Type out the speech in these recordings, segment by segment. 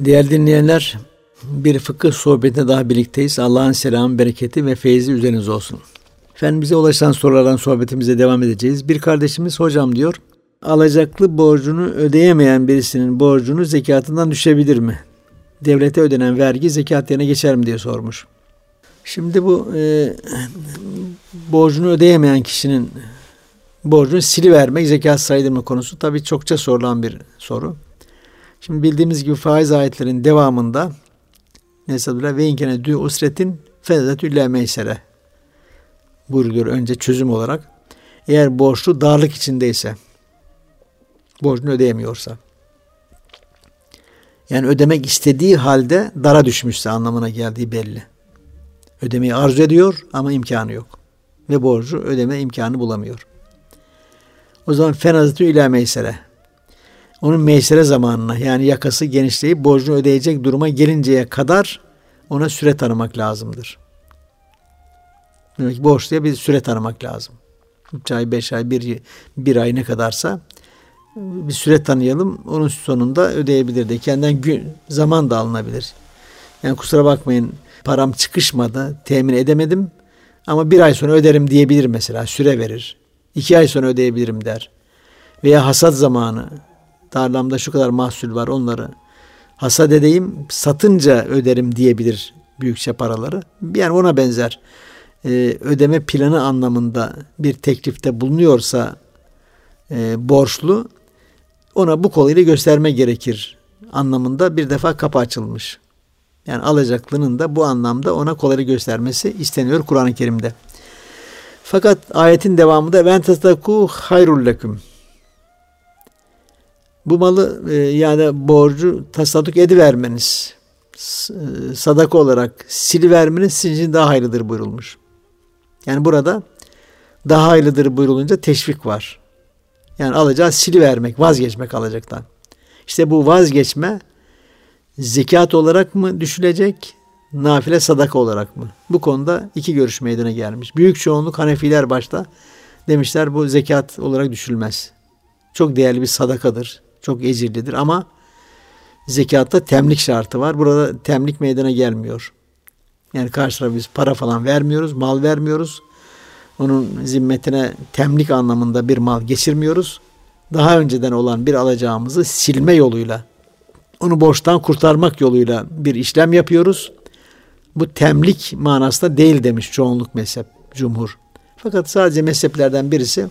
Değerli dinleyenler, bir fıkıh sohbetine daha birlikteyiz. Allah'ın selamı, bereketi ve feyzi üzerinize olsun. Efendim bize ulaşan sorulardan sohbetimize devam edeceğiz. Bir kardeşimiz hocam diyor, alacaklı borcunu ödeyemeyen birisinin borcunu zekatından düşebilir mi? Devlete ödenen vergi zekat yerine geçer mi diye sormuş. Şimdi bu e, borcunu ödeyemeyen kişinin borcunu silivermek zekat saydırma konusu tabii çokça sorulan bir soru. Şimdi bildiğimiz gibi faiz ayetlerin devamında Nesadullah ve inkene dü usretin fezetü meysere buyuruyor önce çözüm olarak. Eğer borçlu darlık içindeyse borcunu ödeyemiyorsa yani ödemek istediği halde dara düşmüşse anlamına geldiği belli. Ödemeyi arzu ediyor ama imkanı yok. Ve borcu ödeme imkanı bulamıyor. O zaman fenazatü ila meysere onun meysere zamanına yani yakası genişleyip borcunu ödeyecek duruma gelinceye kadar ona süre tanımak lazımdır. Demek ki borçluya bir süre tanımak lazım. 3 ay, 5 ay, 1, bir ay ne kadarsa bir süre tanıyalım. Onun sonunda ödeyebilir de. Kendinden gün, zaman da alınabilir. Yani kusura bakmayın param çıkışmadı, temin edemedim ama bir ay sonra öderim diyebilir mesela. Süre verir. İki ay sonra ödeyebilirim der. Veya hasat zamanı tarlamda şu kadar mahsul var onları hasat edeyim satınca öderim diyebilir büyükçe paraları. Yani ona benzer e, ödeme planı anlamında bir teklifte bulunuyorsa e, borçlu ona bu koluyla gösterme gerekir anlamında bir defa kapı açılmış. Yani alacaklının da bu anlamda ona kolayı göstermesi isteniyor Kur'an-ı Kerim'de. Fakat ayetin devamında ben tasaku hayrul leküm bu malı e, yani borcu tasadduk edivermeniz, e, sadaka olarak silivermeniz sizin için daha hayırlıdır buyurulmuş. Yani burada daha hayırlıdır buyurulunca teşvik var. Yani alacağı silivermek, vazgeçmek alacaktan. İşte bu vazgeçme zekat olarak mı düşülecek, nafile sadaka olarak mı? Bu konuda iki görüş meydana gelmiş. Büyük çoğunluk Hanefiler başta demişler bu zekat olarak düşülmez. Çok değerli bir sadakadır çok ecirlidir ama zekatta temlik şartı var. Burada temlik meydana gelmiyor. Yani karşı biz para falan vermiyoruz, mal vermiyoruz. Onun zimmetine temlik anlamında bir mal geçirmiyoruz. Daha önceden olan bir alacağımızı silme yoluyla, onu borçtan kurtarmak yoluyla bir işlem yapıyoruz. Bu temlik manasında değil demiş çoğunluk mezhep, cumhur. Fakat sadece mezheplerden birisi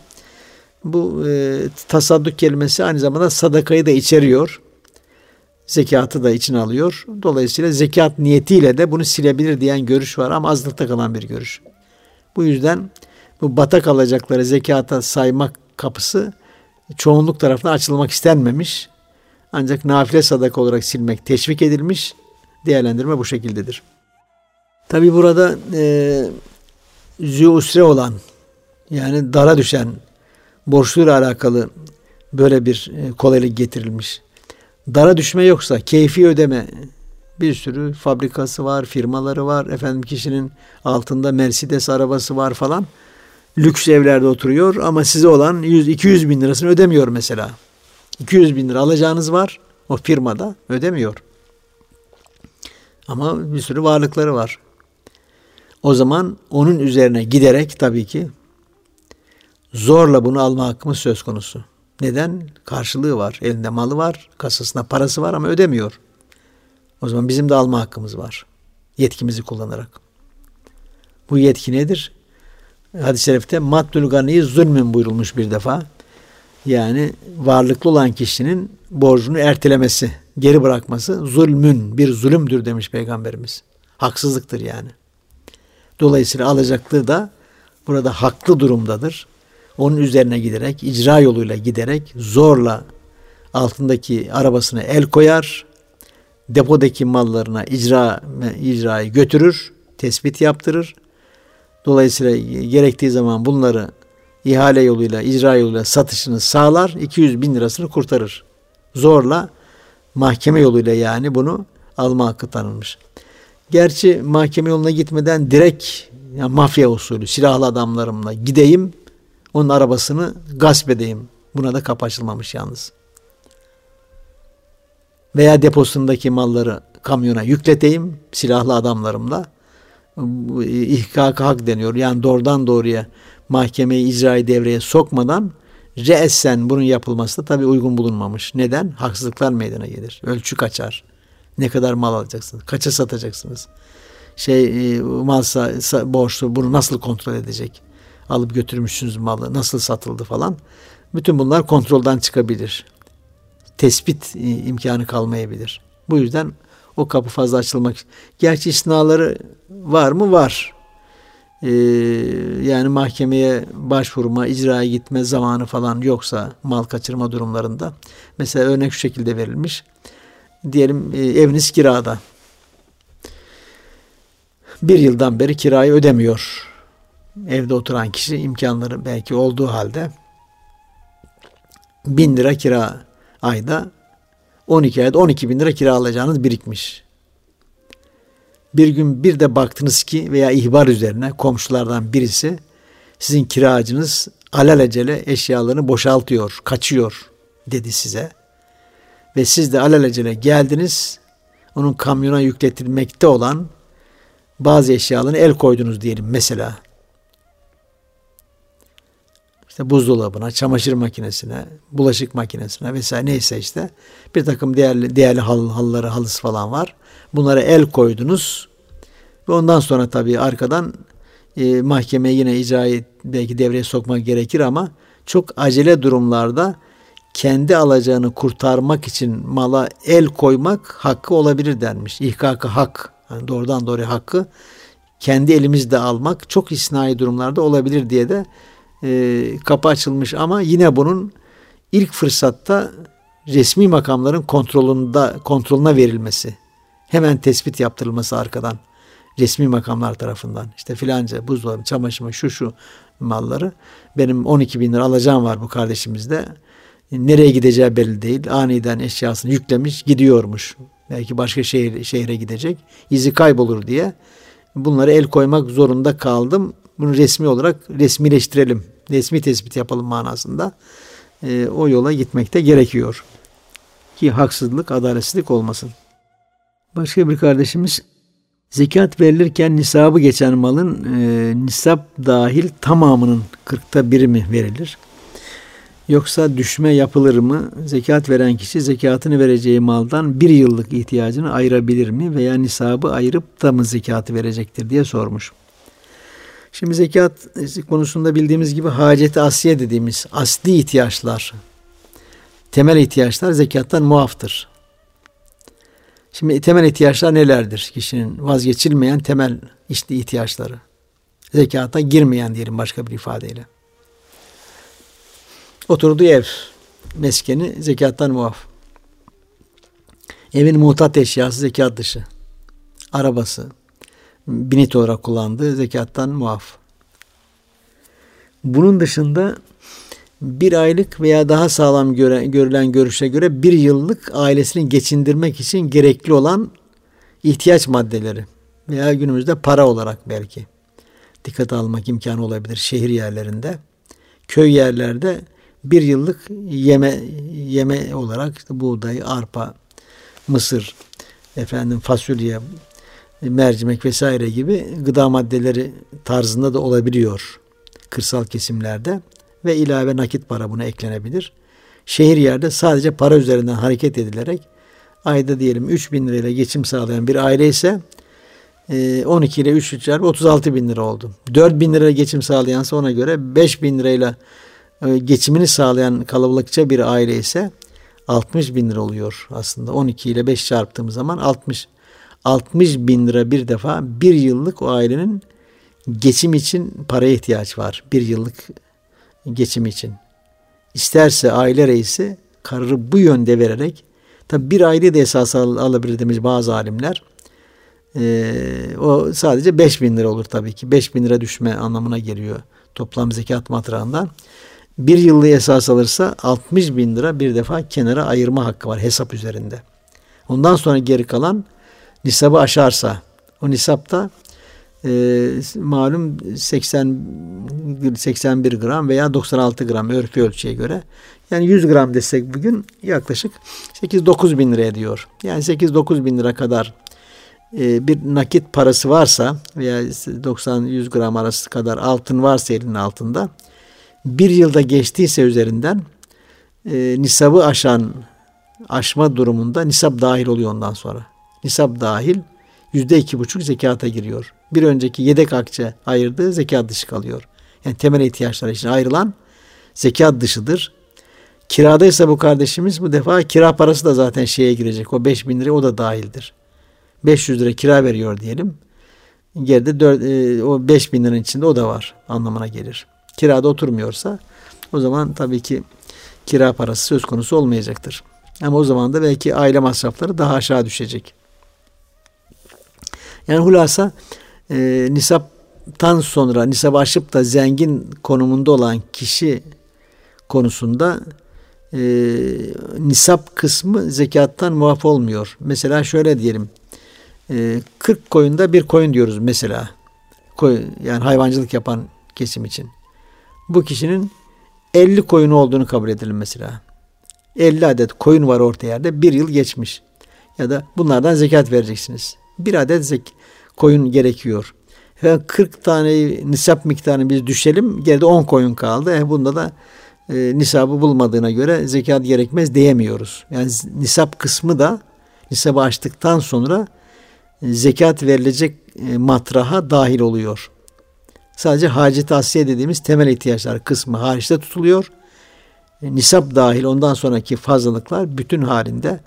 bu e, tasadduk kelimesi aynı zamanda sadakayı da içeriyor. Zekatı da içine alıyor. Dolayısıyla zekat niyetiyle de bunu silebilir diyen görüş var ama azlıkta kalan bir görüş. Bu yüzden bu batak alacakları zekata saymak kapısı çoğunluk tarafından açılmak istenmemiş. Ancak nafile sadaka olarak silmek teşvik edilmiş. Değerlendirme bu şekildedir. Tabi burada e, zü usre olan yani dara düşen borçluyla alakalı böyle bir e, kolaylık getirilmiş. Dara düşme yoksa keyfi ödeme bir sürü fabrikası var, firmaları var. Efendim kişinin altında Mercedes arabası var falan. Lüks evlerde oturuyor ama size olan 100-200 bin lirasını ödemiyor mesela. 200 bin lira alacağınız var o firmada ödemiyor. Ama bir sürü varlıkları var. O zaman onun üzerine giderek tabii ki zorla bunu alma hakkımız söz konusu. Neden? Karşılığı var. Elinde malı var, kasasında parası var ama ödemiyor. O zaman bizim de alma hakkımız var. Yetkimizi kullanarak. Bu yetki nedir? Hadis-i şerifte maddül ganiyi zulmün buyurulmuş bir defa. Yani varlıklı olan kişinin borcunu ertelemesi, geri bırakması zulmün bir zulümdür demiş Peygamberimiz. Haksızlıktır yani. Dolayısıyla alacaklığı da burada haklı durumdadır onun üzerine giderek, icra yoluyla giderek zorla altındaki arabasına el koyar, depodaki mallarına icra icrayı götürür, tespit yaptırır. Dolayısıyla gerektiği zaman bunları ihale yoluyla, icra yoluyla satışını sağlar, 200 bin lirasını kurtarır. Zorla mahkeme yoluyla yani bunu alma hakkı tanınmış. Gerçi mahkeme yoluna gitmeden direkt yani mafya usulü silahlı adamlarımla gideyim onun arabasını gasp edeyim. Buna da kapı açılmamış yalnız. veya deposundaki malları kamyona yükleteyim silahlı adamlarımla. İhkak hak deniyor. Yani doğrudan doğruya mahkemeyi icrayı devreye sokmadan reessen bunun yapılması da tabii uygun bulunmamış. Neden? Haksızlıklar meydana gelir. Ölçü kaçar. Ne kadar mal alacaksınız? Kaça satacaksınız? Şey e, malsa borçlu bunu nasıl kontrol edecek? Alıp götürmüşsünüz malı nasıl satıldı falan. Bütün bunlar kontrolden çıkabilir. Tespit e, imkanı kalmayabilir. Bu yüzden o kapı fazla açılmak. Gerçi istisnaları var mı? Var. Ee, yani mahkemeye başvurma, icraya gitme zamanı falan yoksa mal kaçırma durumlarında. Mesela örnek şu şekilde verilmiş. Diyelim e, eviniz kirada. Bir yıldan beri kirayı ödemiyor. Evde oturan kişi imkanları belki olduğu halde bin lira kira ayda 12 ayda 12 bin lira kira alacağınız birikmiş. Bir gün bir de baktınız ki veya ihbar üzerine komşulardan birisi sizin kiracınız alelacele eşyalarını boşaltıyor, kaçıyor dedi size. Ve siz de alelacele geldiniz, onun kamyona yükletilmekte olan bazı eşyalarını el koydunuz diyelim mesela işte buzdolabına, çamaşır makinesine, bulaşık makinesine vesaire neyse işte bir takım değerli değerli hal, halları, halısı falan var. Bunlara el koydunuz ve ondan sonra tabii arkadan e, mahkemeye yine icrayı belki devreye sokmak gerekir ama çok acele durumlarda kendi alacağını kurtarmak için mala el koymak hakkı olabilir denmiş. İhkakı hak, yani doğrudan doğruya hakkı kendi elimizde almak çok isnai durumlarda olabilir diye de e, kapı açılmış ama yine bunun ilk fırsatta resmi makamların kontrolünde kontrolüne verilmesi. Hemen tespit yaptırılması arkadan resmi makamlar tarafından. işte filanca buzdolabı, çamaşır, şu şu malları benim 12 bin lira alacağım var bu kardeşimizde. Nereye gideceği belli değil. Aniden eşyasını yüklemiş gidiyormuş. Belki başka şehir, şehre gidecek. İzi kaybolur diye. Bunları el koymak zorunda kaldım. Bunu resmi olarak resmileştirelim resmi tespit yapalım manasında e, o yola gitmekte gerekiyor. Ki haksızlık, adaletsizlik olmasın. Başka bir kardeşimiz zekat verilirken nisabı geçen malın e, nisap dahil tamamının kırkta biri mi verilir? Yoksa düşme yapılır mı? Zekat veren kişi zekatını vereceği maldan bir yıllık ihtiyacını ayırabilir mi? Veya nisabı ayırıp da mı zekatı verecektir diye sormuş. Şimdi zekat konusunda bildiğimiz gibi haceti asliye dediğimiz asli ihtiyaçlar, temel ihtiyaçlar zekattan muaftır. Şimdi temel ihtiyaçlar nelerdir? Kişinin vazgeçilmeyen temel işte ihtiyaçları. Zekata girmeyen diyelim başka bir ifadeyle. Oturduğu ev, meskeni zekattan muaf. Evin muhtat eşyası zekat dışı. Arabası, binit olarak kullandığı zekattan muaf. Bunun dışında bir aylık veya daha sağlam göre, görülen görüşe göre bir yıllık ailesini geçindirmek için gerekli olan ihtiyaç maddeleri veya günümüzde para olarak belki dikkate almak imkanı olabilir şehir yerlerinde. Köy yerlerde bir yıllık yeme yeme olarak işte buğday, arpa, mısır, efendim fasulye, mercimek vesaire gibi gıda maddeleri tarzında da olabiliyor kırsal kesimlerde ve ilave nakit para buna eklenebilir. Şehir yerde sadece para üzerinden hareket edilerek ayda diyelim 3 bin lirayla geçim sağlayan bir aile ise 12 e, ile 3 çarpı 36 bin lira oldu. 4 bin liraya geçim sağlayansa ona göre 5 bin lirayla e, geçimini sağlayan kalabalıkça bir aile ise 60 bin lira oluyor aslında. 12 ile 5 çarptığımız zaman 60 60 bin lira bir defa bir yıllık o ailenin geçim için paraya ihtiyaç var. Bir yıllık geçim için. İsterse aile reisi kararı bu yönde vererek tabi bir aile de esas al, alabilir demiş bazı alimler. Ee, o sadece 5 bin lira olur tabii ki. 5 bin lira düşme anlamına geliyor toplam zekat matrağından. Bir yıllığı esas alırsa 60 bin lira bir defa kenara ayırma hakkı var hesap üzerinde. Ondan sonra geri kalan nisabı aşarsa o nisapta e, malum 80 81 gram veya 96 gram örfü ölçüye göre. Yani 100 gram desek bugün yaklaşık 8-9 bin liraya diyor. Yani 8-9 bin lira kadar e, bir nakit parası varsa veya 90-100 gram arası kadar altın varsa elinin altında bir yılda geçtiyse üzerinden e, nisabı aşan aşma durumunda nisap dahil oluyor ondan sonra. Nisap dahil yüzde iki buçuk zekata giriyor. Bir önceki yedek akçe ayırdığı zekat dışı kalıyor. Yani temel ihtiyaçlar için ayrılan zekat dışıdır. Kiradaysa bu kardeşimiz bu defa kira parası da zaten şeye girecek. O 5 bin lira o da dahildir. 500 lira kira veriyor diyelim. Geride 4, e, o 5 bin liranın içinde o da var anlamına gelir. Kirada oturmuyorsa o zaman tabii ki kira parası söz konusu olmayacaktır. Ama o zaman da belki aile masrafları daha aşağı düşecek. Yani hulasa e, nisaptan sonra nisap aşıp da zengin konumunda olan kişi konusunda e, nisap kısmı zekattan muaf olmuyor. Mesela şöyle diyelim. E, 40 koyunda bir koyun diyoruz mesela. Koy, yani hayvancılık yapan kesim için. Bu kişinin 50 koyunu olduğunu kabul edelim mesela. 50 adet koyun var orta yerde. Bir yıl geçmiş. Ya da bunlardan zekat vereceksiniz. Bir adet zek koyun gerekiyor. Ve 40 tane nisap miktarını biz düşelim. Geride 10 koyun kaldı. E bunda da e, nisabı bulmadığına göre zekat gerekmez diyemiyoruz. Yani nisap kısmı da nisabı açtıktan sonra e, zekat verilecek e, matraha dahil oluyor. Sadece hacet asiye dediğimiz temel ihtiyaçlar kısmı hariçte tutuluyor. E, nisap dahil ondan sonraki fazlalıklar bütün halinde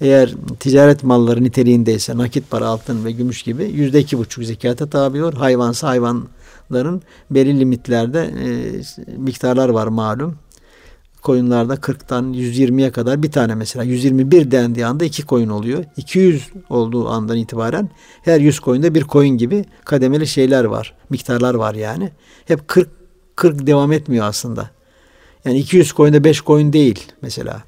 eğer ticaret malları niteliğindeyse nakit para, altın ve gümüş gibi yüzde iki buçuk zekata tabi olur. Hayvansa hayvanların belirli limitlerde e, miktarlar var malum. Koyunlarda 40'tan 120'ye kadar bir tane mesela 121 dendiği anda iki koyun oluyor. 200 olduğu andan itibaren her 100 koyunda bir koyun gibi kademeli şeyler var. Miktarlar var yani. Hep 40 40 devam etmiyor aslında. Yani 200 koyunda 5 koyun değil mesela.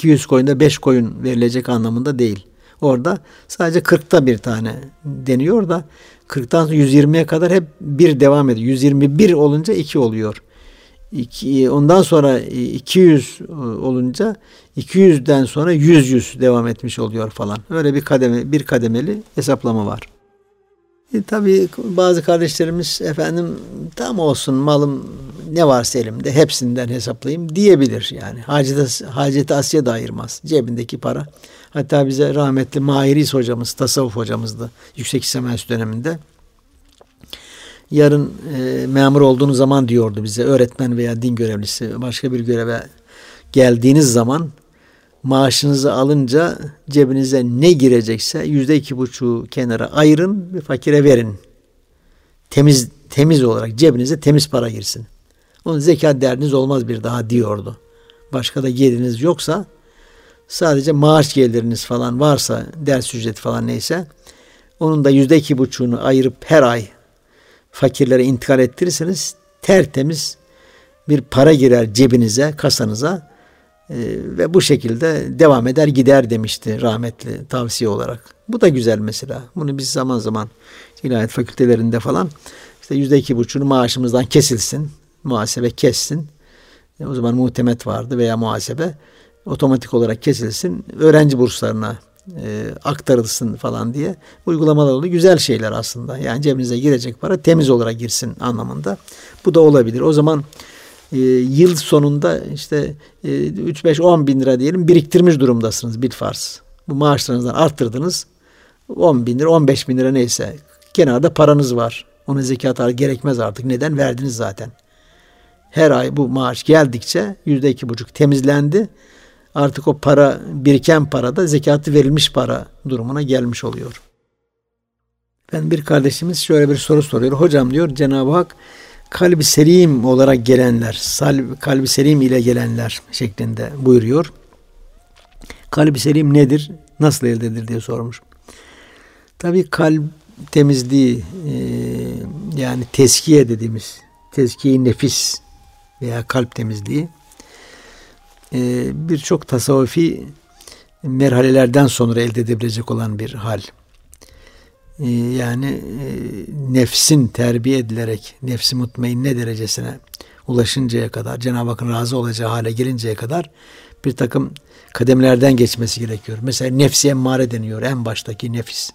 200 koyunda 5 koyun verilecek anlamında değil. Orada sadece 40'ta bir tane deniyor da 40'tan 120'ye kadar hep bir devam ediyor. 121 olunca 2 oluyor. Ondan sonra 200 olunca 200'den sonra 100 100 devam etmiş oluyor falan. Öyle bir kademe bir kademeli hesaplama var. E, tabii bazı kardeşlerimiz efendim tam olsun malım ne varsa elimde hepsinden hesaplayayım diyebilir yani. Haceti, haceti Asya da ayırmaz. Cebindeki para. Hatta bize rahmetli Mahiriz hocamız, tasavvuf hocamızdı yüksek lisansı döneminde. Yarın e, memur olduğunuz zaman diyordu bize öğretmen veya din görevlisi başka bir göreve geldiğiniz zaman maaşınızı alınca cebinize ne girecekse yüzde iki buçuğu kenara ayırın bir fakire verin. Temiz temiz olarak cebinize temiz para girsin. Onun zekat derdiniz olmaz bir daha diyordu. Başka da geliriniz yoksa sadece maaş geliriniz falan varsa ders ücreti falan neyse onun da yüzde iki buçuğunu ayırıp her ay fakirlere intikal ettirirseniz tertemiz bir para girer cebinize, kasanıza e, ve bu şekilde devam eder gider demişti rahmetli tavsiye olarak. Bu da güzel mesela. Bunu biz zaman zaman ilahiyat fakültelerinde falan işte yüzde iki buçuğunu maaşımızdan kesilsin muhasebe kessin. E, o zaman muhtemet vardı veya muhasebe otomatik olarak kesilsin. Öğrenci burslarına e, aktarılsın falan diye uygulamalar oluyor. Güzel şeyler aslında. Yani cebinize girecek para temiz olarak girsin anlamında. Bu da olabilir. O zaman e, yıl sonunda işte e, 3-5-10 bin lira diyelim biriktirmiş durumdasınız bir farz. Bu maaşlarınızdan arttırdınız. 10 bin lira 15 bin lira neyse kenarda paranız var. Onun zekatı gerekmez artık. Neden? Verdiniz zaten her ay bu maaş geldikçe yüzde iki buçuk temizlendi. Artık o para biriken para da zekatı verilmiş para durumuna gelmiş oluyor. Ben bir kardeşimiz şöyle bir soru soruyor. Hocam diyor Cenab-ı Hak kalbi selim olarak gelenler, kalbi selim ile gelenler şeklinde buyuruyor. Kalbi selim nedir? Nasıl elde edilir diye sormuş. Tabii kalp temizliği yani teskiye dediğimiz tezkiye nefis veya kalp temizliği e, birçok tasavvufi merhalelerden sonra elde edebilecek olan bir hal. E, yani e, nefsin terbiye edilerek nefsi mutmainne derecesine ulaşıncaya kadar Cenab-ı Hakk'ın razı olacağı hale gelinceye kadar bir takım kademelerden geçmesi gerekiyor. Mesela nefsi emmare deniyor en baştaki nefis.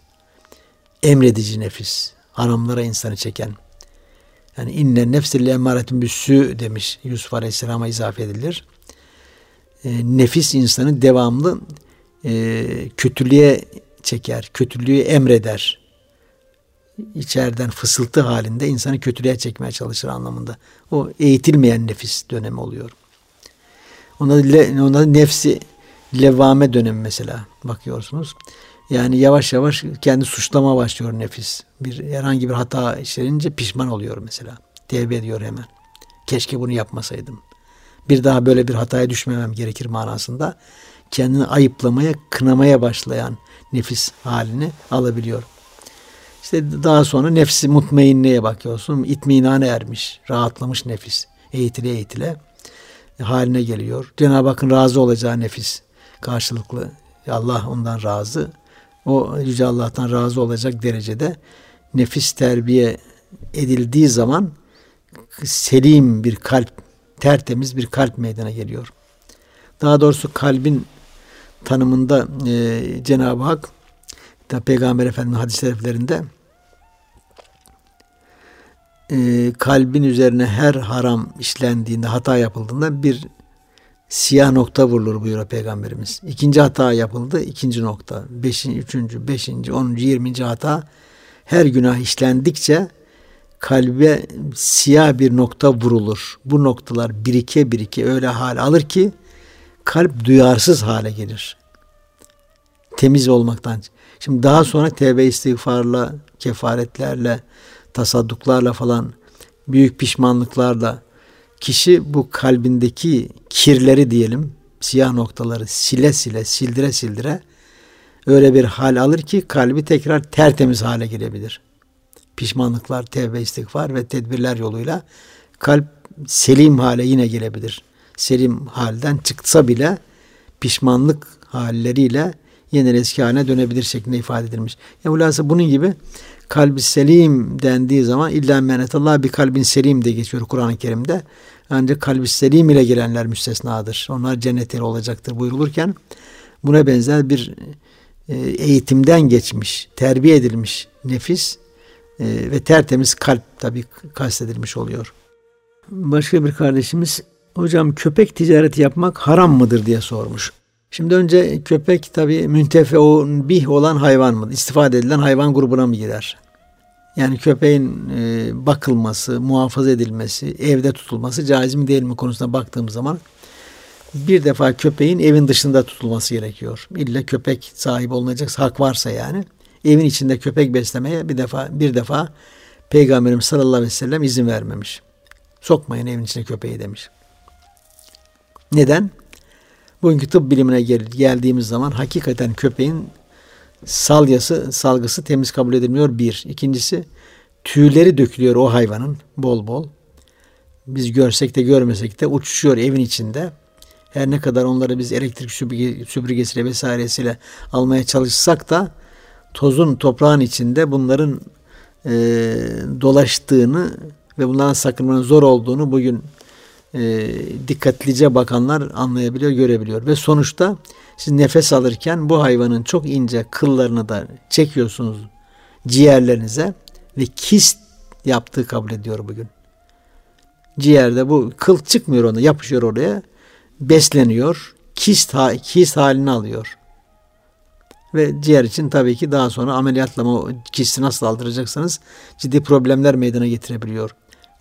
Emredici nefis. Haramlara insanı çeken. Yani inne nefsille emaretin büssü demiş Yusuf Aleyhisselam'a izafe edilir. E, nefis insanı devamlı e, kötülüğe çeker, kötülüğü emreder. İçeriden fısıltı halinde insanı kötülüğe çekmeye çalışır anlamında. O eğitilmeyen nefis dönemi oluyor. Ona, ona nefsi levvame dönemi mesela bakıyorsunuz. Yani yavaş yavaş kendi suçlama başlıyor nefis. Bir herhangi bir hata işlenince pişman oluyor mesela. Tevbe ediyor hemen. Keşke bunu yapmasaydım. Bir daha böyle bir hataya düşmemem gerekir manasında kendini ayıplamaya, kınamaya başlayan nefis halini alabiliyor. İşte daha sonra nefsi mutmainneye bakıyorsun. İtminane ermiş, rahatlamış nefis. Eğitile eğitile haline geliyor. Cenab-ı Hakk'ın razı olacağı nefis karşılıklı. Allah ondan razı. O Yüce Allah'tan razı olacak derecede nefis terbiye edildiği zaman selim bir kalp, tertemiz bir kalp meydana geliyor. Daha doğrusu kalbin tanımında e, Cenab-ı Hak da Peygamber Efendimiz hadis-i şeriflerinde e, kalbin üzerine her haram işlendiğinde, hata yapıldığında bir siyah nokta vurulur buyuruyor Peygamberimiz. İkinci hata yapıldı, ikinci nokta. Beşinci, üçüncü, beşinci, onuncu, yirminci hata her günah işlendikçe kalbe siyah bir nokta vurulur. Bu noktalar birike birike öyle hal alır ki kalp duyarsız hale gelir. Temiz olmaktan. Şimdi daha sonra tevbe istiğfarla, kefaretlerle, tasadduklarla falan büyük pişmanlıklarla kişi bu kalbindeki kirleri diyelim, siyah noktaları sile sile, sildire sildire öyle bir hal alır ki kalbi tekrar tertemiz hale gelebilir. Pişmanlıklar, tevbe, istiğfar ve tedbirler yoluyla kalp selim hale yine gelebilir. Selim halden çıksa bile pişmanlık halleriyle yeniden eski haline dönebilir şeklinde ifade edilmiş. Yani hulasa bunun gibi kalbi selim dendiği zaman illa menetallah bir kalbin selim de geçiyor Kur'an-ı Kerim'de. Ancak kalbi selim ile gelenler müstesnadır. Onlar cennet olacaktır buyurulurken buna benzer bir e, eğitimden geçmiş, terbiye edilmiş nefis e, ve tertemiz kalp tabi kastedilmiş oluyor. Başka bir kardeşimiz hocam köpek ticareti yapmak haram mıdır diye sormuş. Şimdi önce köpek tabi müntefeun bih olan hayvan mı? İstifade edilen hayvan grubuna mı girer? Yani köpeğin e, bakılması, muhafaza edilmesi, evde tutulması caiz mi değil mi konusuna baktığımız zaman bir defa köpeğin evin dışında tutulması gerekiyor. İlla köpek sahibi olunacak hak varsa yani evin içinde köpek beslemeye bir defa bir defa Peygamberimiz sallallahu aleyhi ve sellem izin vermemiş. Sokmayın evin içine köpeği demiş. Neden? Bugünkü tıp bilimine gel geldiğimiz zaman hakikaten köpeğin salyası, salgısı temiz kabul edilmiyor bir. İkincisi tüyleri dökülüyor o hayvanın bol bol. Biz görsek de görmesek de uçuşuyor evin içinde. Her ne kadar onları biz elektrik süpürge, süpürgesiyle vesairesiyle almaya çalışsak da tozun toprağın içinde bunların e, dolaştığını ve bundan sakınmanın zor olduğunu bugün e, dikkatlice bakanlar anlayabiliyor, görebiliyor. Ve sonuçta siz nefes alırken bu hayvanın çok ince kıllarını da çekiyorsunuz ciğerlerinize ve kist yaptığı kabul ediyor bugün. Ciğerde bu kıl çıkmıyor ona, yapışıyor oraya, besleniyor, kist, kist halini alıyor. Ve ciğer için tabii ki daha sonra ameliyatla o kisti nasıl aldıracaksanız ciddi problemler meydana getirebiliyor.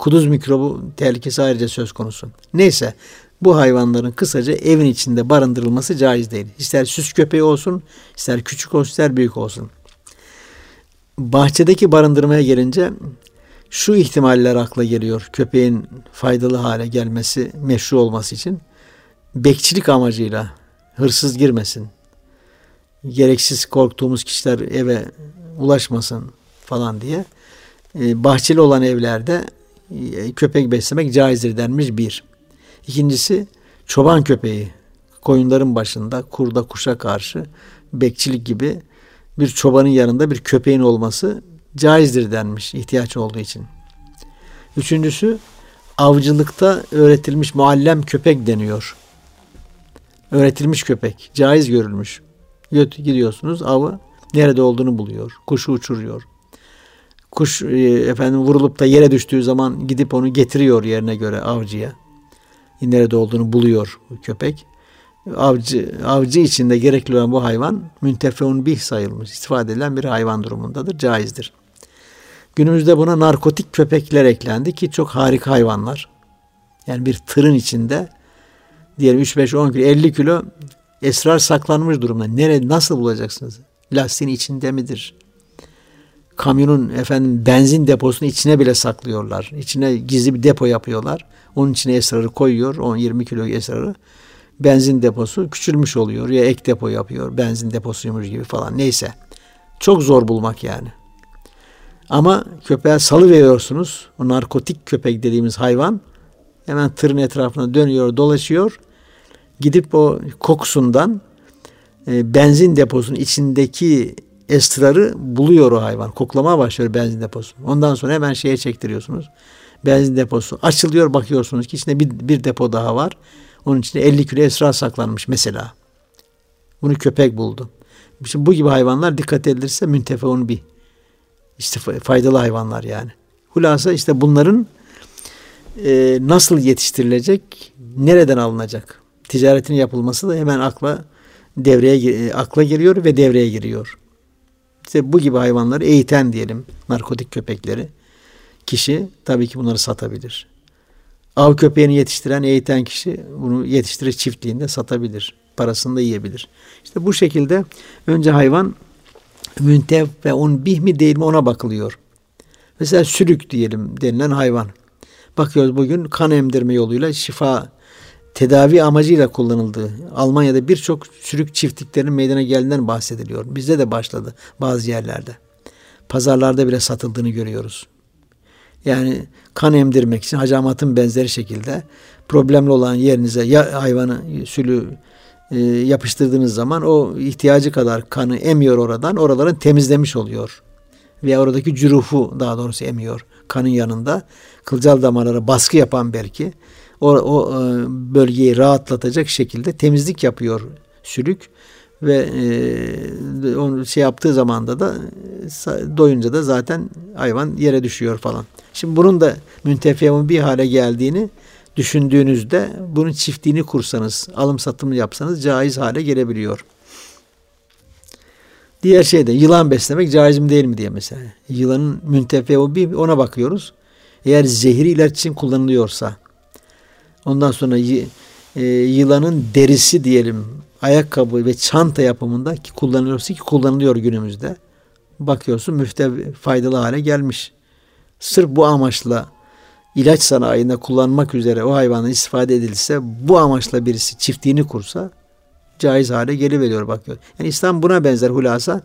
Kuduz mikrobu tehlikesi ayrıca söz konusu. Neyse bu hayvanların kısaca evin içinde barındırılması caiz değil. İster süs köpeği olsun, ister küçük olsun, ister büyük olsun. Bahçedeki barındırmaya gelince şu ihtimaller akla geliyor. Köpeğin faydalı hale gelmesi, meşru olması için bekçilik amacıyla hırsız girmesin. Gereksiz korktuğumuz kişiler eve ulaşmasın falan diye e, bahçeli olan evlerde köpek beslemek caizdir denmiş bir. İkincisi çoban köpeği koyunların başında kurda kuşa karşı bekçilik gibi bir çobanın yanında bir köpeğin olması caizdir denmiş ihtiyaç olduğu için. Üçüncüsü avcılıkta öğretilmiş muallem köpek deniyor. Öğretilmiş köpek. Caiz görülmüş. Gidiyorsunuz avı nerede olduğunu buluyor. Kuşu uçuruyor. Kuş e, efendim vurulup da yere düştüğü zaman gidip onu getiriyor yerine göre avcıya. Nerede olduğunu buluyor köpek. Avcı, avcı içinde gerekli olan bu hayvan müntefeun bih sayılmış. istifade edilen bir hayvan durumundadır. Caizdir. Günümüzde buna narkotik köpekler eklendi ki çok harika hayvanlar. Yani bir tırın içinde diyelim 3-5-10 kilo 50 kilo esrar saklanmış durumda. Nerede nasıl bulacaksınız? Lastiğin içinde midir? Kamyonun efendim benzin deposunun içine bile saklıyorlar. İçine gizli bir depo yapıyorlar. Onun içine esrarı koyuyor. 10-20 kilo esrarı. Benzin deposu küçülmüş oluyor ya ek depo yapıyor. Benzin deposuymuş gibi falan. Neyse. Çok zor bulmak yani. Ama köpeğe salı veriyorsunuz. O narkotik köpek dediğimiz hayvan hemen tırın etrafına dönüyor, dolaşıyor. Gidip o kokusundan e, benzin deposunun içindeki estrarı buluyor o hayvan. Koklamaya başlıyor benzin deposu. Ondan sonra hemen şeye çektiriyorsunuz. Benzin deposu açılıyor bakıyorsunuz ki içinde bir, bir depo daha var. Onun içinde 50 kilo esrar saklanmış mesela. Bunu köpek buldu. Şimdi bu gibi hayvanlar dikkat edilirse müntefeun bir işte faydalı hayvanlar yani. Hulasa işte bunların e, nasıl yetiştirilecek, nereden alınacak? Ticaretin yapılması da hemen akla devreye akla giriyor ve devreye giriyor. İşte bu gibi hayvanları eğiten diyelim narkotik köpekleri kişi tabii ki bunları satabilir. Av köpeğini yetiştiren, eğiten kişi bunu yetiştirir çiftliğinde satabilir. Parasını da yiyebilir. İşte bu şekilde önce hayvan müntev ve un bih mi değil mi ona bakılıyor. Mesela sülük diyelim denilen hayvan. Bakıyoruz bugün kan emdirme yoluyla şifa tedavi amacıyla kullanıldığı Almanya'da birçok sürük çiftliklerinin meydana geldiğinden bahsediliyor. Bizde de başladı bazı yerlerde. Pazarlarda bile satıldığını görüyoruz. Yani kan emdirmek için hacamatın benzeri şekilde problemli olan yerinize ya hayvanı sülü e, yapıştırdığınız zaman o ihtiyacı kadar kanı emiyor oradan. Oraların temizlemiş oluyor. Veya oradaki cürufu daha doğrusu emiyor. Kanın yanında kılcal damarlara baskı yapan belki o, o e, bölgeyi rahatlatacak şekilde temizlik yapıyor sülük ve e, onu şey yaptığı zamanda da doyunca da zaten hayvan yere düşüyor falan. Şimdi bunun da müntefiyemun bir hale geldiğini düşündüğünüzde bunun çiftliğini kursanız, alım satımı yapsanız caiz hale gelebiliyor. Diğer şey de yılan beslemek caiz mi değil mi diye mesela. Yılanın müntefe bir ona bakıyoruz. Eğer zehri ilaç için kullanılıyorsa ondan sonra e, yılanın derisi diyelim ayakkabı ve çanta yapımında ki kullanılıyorsa ki kullanılıyor günümüzde. Bakıyorsun müfte faydalı hale gelmiş. Sırf bu amaçla ilaç sanayinde kullanmak üzere o hayvanın istifade edilse bu amaçla birisi çiftliğini kursa caiz hale geliveriyor bakıyor. Yani İslam buna benzer hulasa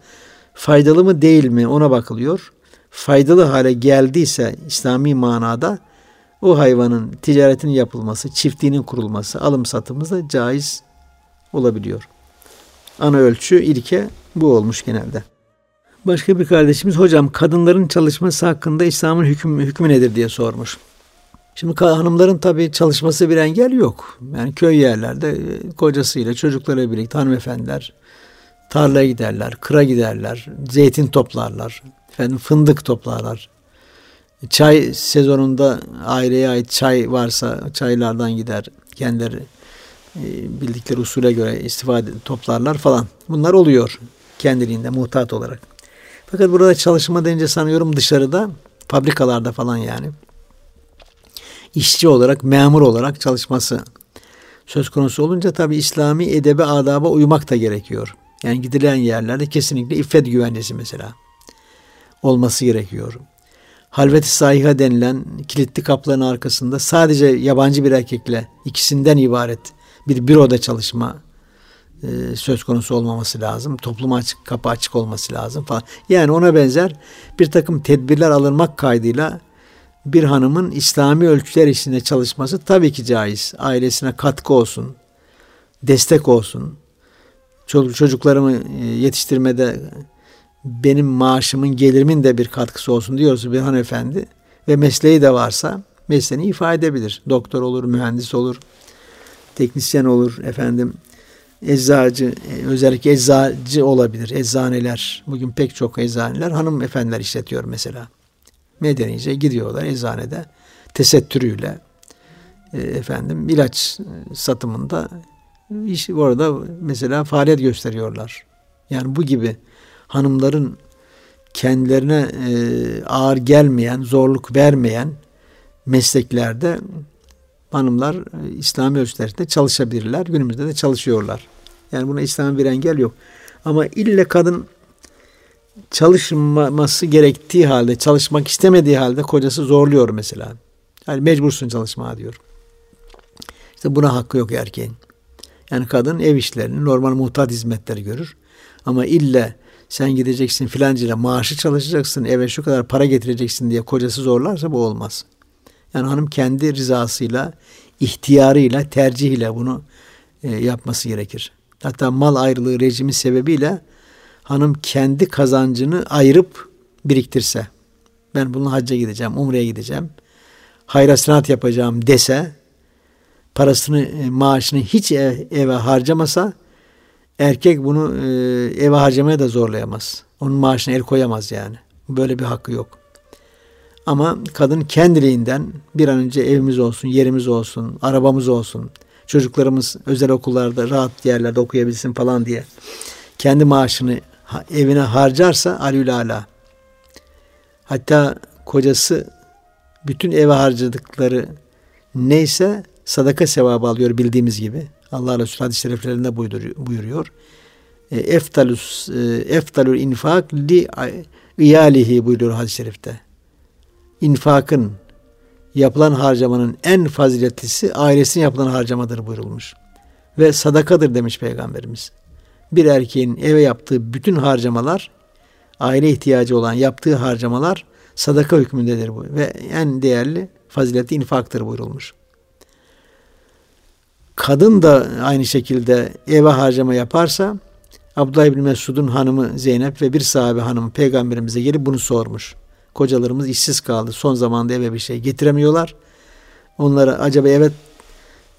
faydalı mı değil mi ona bakılıyor. Faydalı hale geldiyse İslami manada o hayvanın ticaretinin yapılması, çiftliğinin kurulması, alım satımı da caiz olabiliyor. Ana ölçü ilke bu olmuş genelde. Başka bir kardeşimiz hocam kadınların çalışması hakkında İslam'ın hükmü, hükmü nedir diye sormuş. Şimdi hanımların tabii çalışması bir engel yok. Yani köy yerlerde e, kocasıyla çocuklarla birlikte hanımefendiler tarlaya giderler, kıra giderler, zeytin toplarlar, efendim fındık toplarlar. Çay sezonunda aileye ait çay varsa çaylardan gider. Kendileri e, bildikleri usule göre istifade toplarlar falan. Bunlar oluyor kendiliğinde muhtat olarak. Fakat burada çalışma denince sanıyorum dışarıda fabrikalarda falan yani işçi olarak, memur olarak çalışması söz konusu olunca tabi İslami edebe adaba uymak da gerekiyor. Yani gidilen yerlerde kesinlikle iffet güvencesi mesela olması gerekiyor. Halvet-i sahiha denilen kilitli kapıların arkasında sadece yabancı bir erkekle ikisinden ibaret bir büroda çalışma e, söz konusu olmaması lazım. Topluma açık, kapı açık olması lazım falan. Yani ona benzer bir takım tedbirler alınmak kaydıyla bir hanımın İslami ölçüler içinde çalışması tabii ki caiz. Ailesine katkı olsun, destek olsun. Çocuklarımı e, yetiştirmede benim maaşımın gelirimin de bir katkısı olsun diyorsa bir hanımefendi ve mesleği de varsa mesleğini ifade edebilir. Doktor olur, mühendis olur, teknisyen olur, efendim eczacı, e, özellikle eczacı olabilir. Eczaneler, bugün pek çok eczaneler hanımefendiler işletiyor mesela. Medenice gidiyorlar eczanede tesettürüyle e, efendim ilaç e, satımında iş orada mesela faaliyet gösteriyorlar. Yani bu gibi hanımların kendilerine e, ağır gelmeyen, zorluk vermeyen mesleklerde hanımlar e, İslami ölçülerde çalışabilirler. Günümüzde de çalışıyorlar. Yani buna İslam'ın bir engel yok. Ama ille kadın çalışması gerektiği halde, çalışmak istemediği halde kocası zorluyor mesela. Yani mecbursun çalışmaya diyor. İşte buna hakkı yok erkeğin. Yani kadın ev işlerini, normal muhtat hizmetleri görür. Ama ille sen gideceksin filancıyla maaşı çalışacaksın, eve şu kadar para getireceksin diye kocası zorlarsa bu olmaz. Yani hanım kendi rızasıyla, ihtiyarıyla, tercihiyle bunu e, yapması gerekir. Hatta mal ayrılığı rejimi sebebiyle hanım kendi kazancını ayırıp biriktirse, ben bununla hacca gideceğim, umreye gideceğim, hayra sanat yapacağım dese, parasını, e, maaşını hiç eve harcamasa, erkek bunu e, eve harcamaya da zorlayamaz. Onun maaşına el koyamaz yani. Böyle bir hakkı yok. Ama kadın kendiliğinden bir an önce evimiz olsun, yerimiz olsun, arabamız olsun, çocuklarımız özel okullarda rahat yerlerde okuyabilsin falan diye kendi maaşını evine harcarsa alül. Hatta kocası bütün eve harcadıkları neyse sadaka sevabı alıyor bildiğimiz gibi. Allah Resulü hadis-i şeriflerinde buyuruyor. E, eftalus e, eftalul infak li iyalihi buyuruyor hadis-i şerifte infakın, yapılan harcamanın en faziletlisi ailesine yapılan harcamadır buyurulmuş. Ve sadakadır demiş Peygamberimiz. Bir erkeğin eve yaptığı bütün harcamalar, aile ihtiyacı olan yaptığı harcamalar sadaka hükmündedir bu. Ve en değerli fazileti infaktır buyurulmuş. Kadın da aynı şekilde eve harcama yaparsa Abdullah İbni Mesud'un hanımı Zeynep ve bir sahabe hanım peygamberimize gelip bunu sormuş. Kocalarımız işsiz kaldı. Son zamanda eve bir şey getiremiyorlar. Onlara acaba evet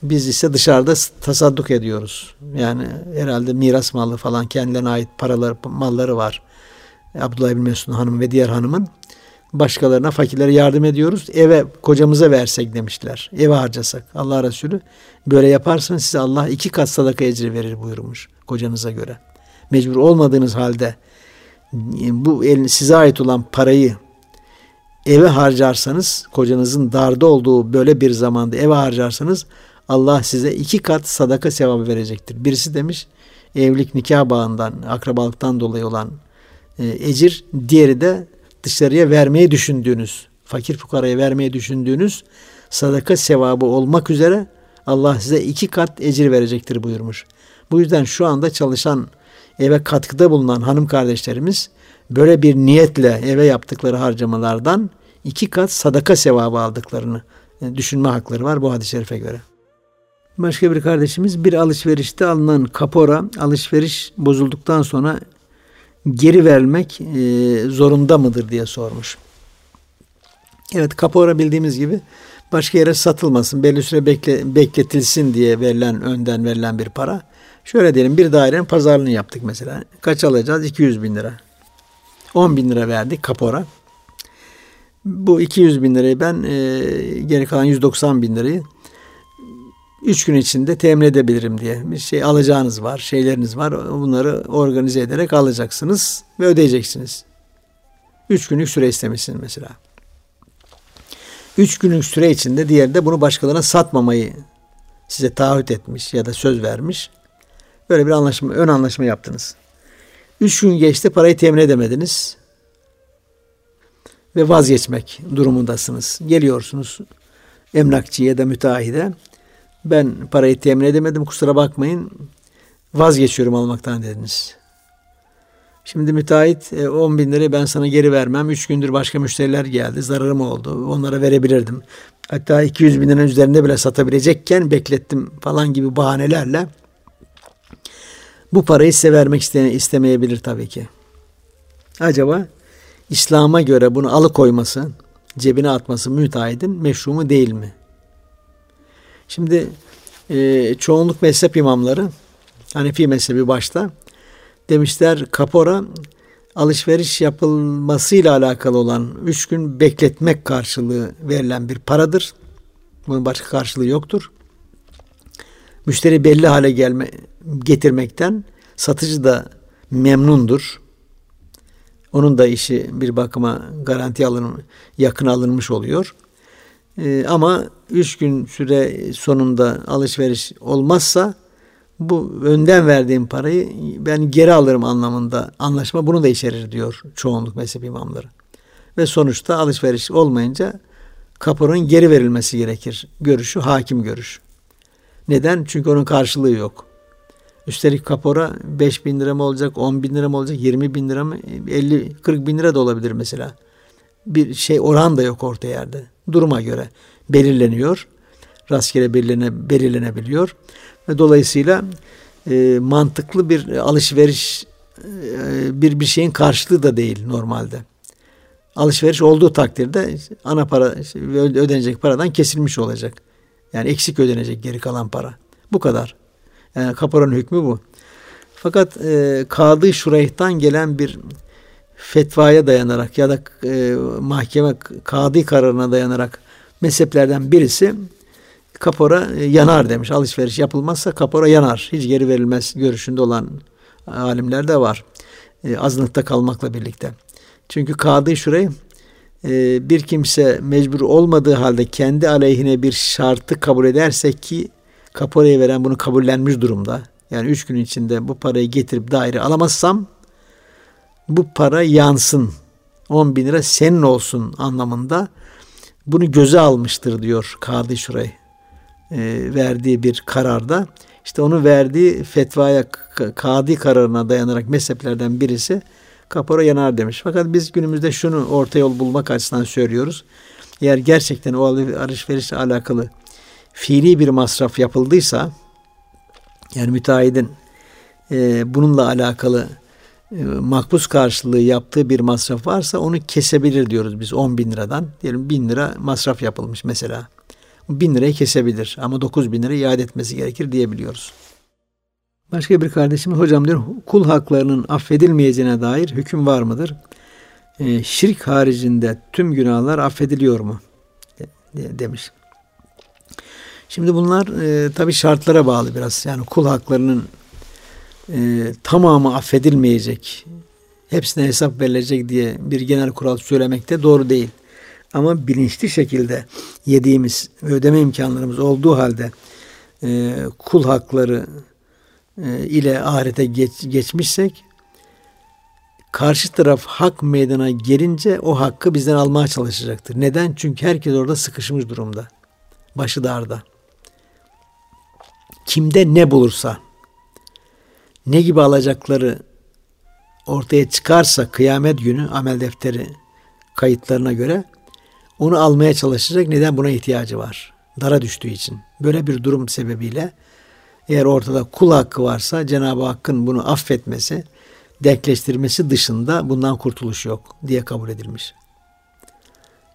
biz ise dışarıda tasadduk ediyoruz. Yani herhalde miras malı falan kendilerine ait paraları, malları var. Abdullah bin Mesud hanım ve diğer hanımın. Başkalarına fakirlere yardım ediyoruz. Eve kocamıza versek demişler. Eve harcasak. Allah Resulü böyle yaparsanız size Allah iki kat sadaka ecri verir buyurmuş kocanıza göre. Mecbur olmadığınız halde bu size ait olan parayı eve harcarsanız, kocanızın darda olduğu böyle bir zamanda eve harcarsanız Allah size iki kat sadaka sevabı verecektir. Birisi demiş evlilik nikah bağından, akrabalıktan dolayı olan e, ecir. Diğeri de dışarıya vermeyi düşündüğünüz, fakir fukaraya vermeyi düşündüğünüz sadaka sevabı olmak üzere Allah size iki kat ecir verecektir buyurmuş. Bu yüzden şu anda çalışan eve katkıda bulunan hanım kardeşlerimiz böyle bir niyetle eve yaptıkları harcamalardan iki kat sadaka sevabı aldıklarını e, düşünme hakları var bu hadis-i şerife göre. Başka bir kardeşimiz bir alışverişte alınan kapora alışveriş bozulduktan sonra geri vermek e, zorunda mıdır diye sormuş. Evet kapora bildiğimiz gibi başka yere satılmasın, belli süre bekle, bekletilsin diye verilen önden verilen bir para. Şöyle diyelim bir dairenin pazarlığını yaptık mesela. Kaç alacağız? 200 bin lira. 10 bin lira verdik kapora. Bu 200 bin lirayı ben e, geri kalan 190 bin lirayı 3 gün içinde temin edebilirim diye bir şey alacağınız var, şeyleriniz var. Bunları organize ederek alacaksınız ve ödeyeceksiniz. 3 günlük süre istemişsiniz mesela. 3 günlük süre içinde diğeri de bunu başkalarına satmamayı size taahhüt etmiş ya da söz vermiş. Böyle bir anlaşma, ön anlaşma yaptınız. Üç gün geçti parayı temin edemediniz ve vazgeçmek durumundasınız. Geliyorsunuz emlakçıya ya da müteahhide. Ben parayı temin edemedim kusura bakmayın vazgeçiyorum almaktan dediniz. Şimdi müteahhit 10 e, bin lirayı ben sana geri vermem. 3 gündür başka müşteriler geldi. Zararım oldu. Onlara verebilirdim. Hatta 200 bin liranın üzerinde bile satabilecekken beklettim falan gibi bahanelerle bu parayı size vermek istemeyebilir tabii ki. acaba İslam'a göre bunu alıkoyması, cebine atması müteahhidin meşru mu değil mi? Şimdi e, çoğunluk mezhep imamları Hanefi mezhebi başta demişler kapora alışveriş yapılmasıyla alakalı olan üç gün bekletmek karşılığı verilen bir paradır. Bunun başka karşılığı yoktur. Müşteri belli hale gelme, getirmekten satıcı da memnundur. Onun da işi bir bakıma garanti alın, yakın alınmış oluyor. Ee, ama üç gün süre sonunda alışveriş olmazsa bu önden verdiğim parayı ben geri alırım anlamında anlaşma bunu da içerir diyor çoğunluk mezhep imamları. Ve sonuçta alışveriş olmayınca kaporanın geri verilmesi gerekir. Görüşü hakim görüş. Neden? Çünkü onun karşılığı yok. Üstelik kapora 5 bin lira mı olacak, 10 bin lira mı olacak, 20 bin lira mı, 50, 40 bin lira da olabilir mesela. Bir şey oran da yok orta yerde. Duruma göre belirleniyor. Rastgele belirlene, belirlenebiliyor. Ve dolayısıyla e, mantıklı bir alışveriş e, bir bir şeyin karşılığı da değil normalde. Alışveriş olduğu takdirde ana para ödenecek paradan kesilmiş olacak. Yani eksik ödenecek geri kalan para. Bu kadar. Yani kaporanın hükmü bu. Fakat e, Kadı Şureyh'tan gelen bir fetvaya dayanarak ya da e, mahkeme kadı kararına dayanarak mezheplerden birisi kapora e, yanar demiş. Alışveriş yapılmazsa kapora yanar. Hiç geri verilmez görüşünde olan alimler de var. E, azınlıkta kalmakla birlikte. Çünkü kadı şurayı e, bir kimse mecbur olmadığı halde kendi aleyhine bir şartı kabul ederse ki kaporayı veren bunu kabullenmiş durumda. Yani üç gün içinde bu parayı getirip daire alamazsam bu para yansın. 10 bin lira senin olsun anlamında bunu göze almıştır diyor Kadı Şuray e, verdiği bir kararda. İşte onu verdiği fetvaya kadi kararına dayanarak mezheplerden birisi kapora yanar demiş. Fakat biz günümüzde şunu orta yol bulmak açısından söylüyoruz. Eğer gerçekten o alışverişle alakalı fiili bir masraf yapıldıysa yani müteahhidin e, bununla alakalı makbuz karşılığı yaptığı bir masraf varsa onu kesebilir diyoruz biz 10 bin liradan. Diyelim bin lira masraf yapılmış mesela. Bin lirayı kesebilir ama 9 bin lira iade etmesi gerekir diyebiliyoruz. Başka bir kardeşimiz hocam diyor kul haklarının affedilmeyeceğine dair hüküm var mıdır? E, şirk haricinde tüm günahlar affediliyor mu? De, demiş. Şimdi bunlar e, tabi şartlara bağlı biraz. Yani kul haklarının e, tamamı affedilmeyecek, hepsine hesap verilecek diye bir genel kural söylemek de doğru değil. Ama bilinçli şekilde yediğimiz ödeme imkanlarımız olduğu halde e, kul hakları e, ile ahirete geç, geçmişsek karşı taraf hak meydana gelince o hakkı bizden almaya çalışacaktır. Neden? Çünkü herkes orada sıkışmış durumda. Başı darda. Kimde ne bulursa ne gibi alacakları ortaya çıkarsa kıyamet günü amel defteri kayıtlarına göre onu almaya çalışacak. Neden? Buna ihtiyacı var. Dara düştüğü için. Böyle bir durum sebebiyle eğer ortada kul hakkı varsa Cenab-ı Hakk'ın bunu affetmesi, denkleştirmesi dışında bundan kurtuluş yok diye kabul edilmiş.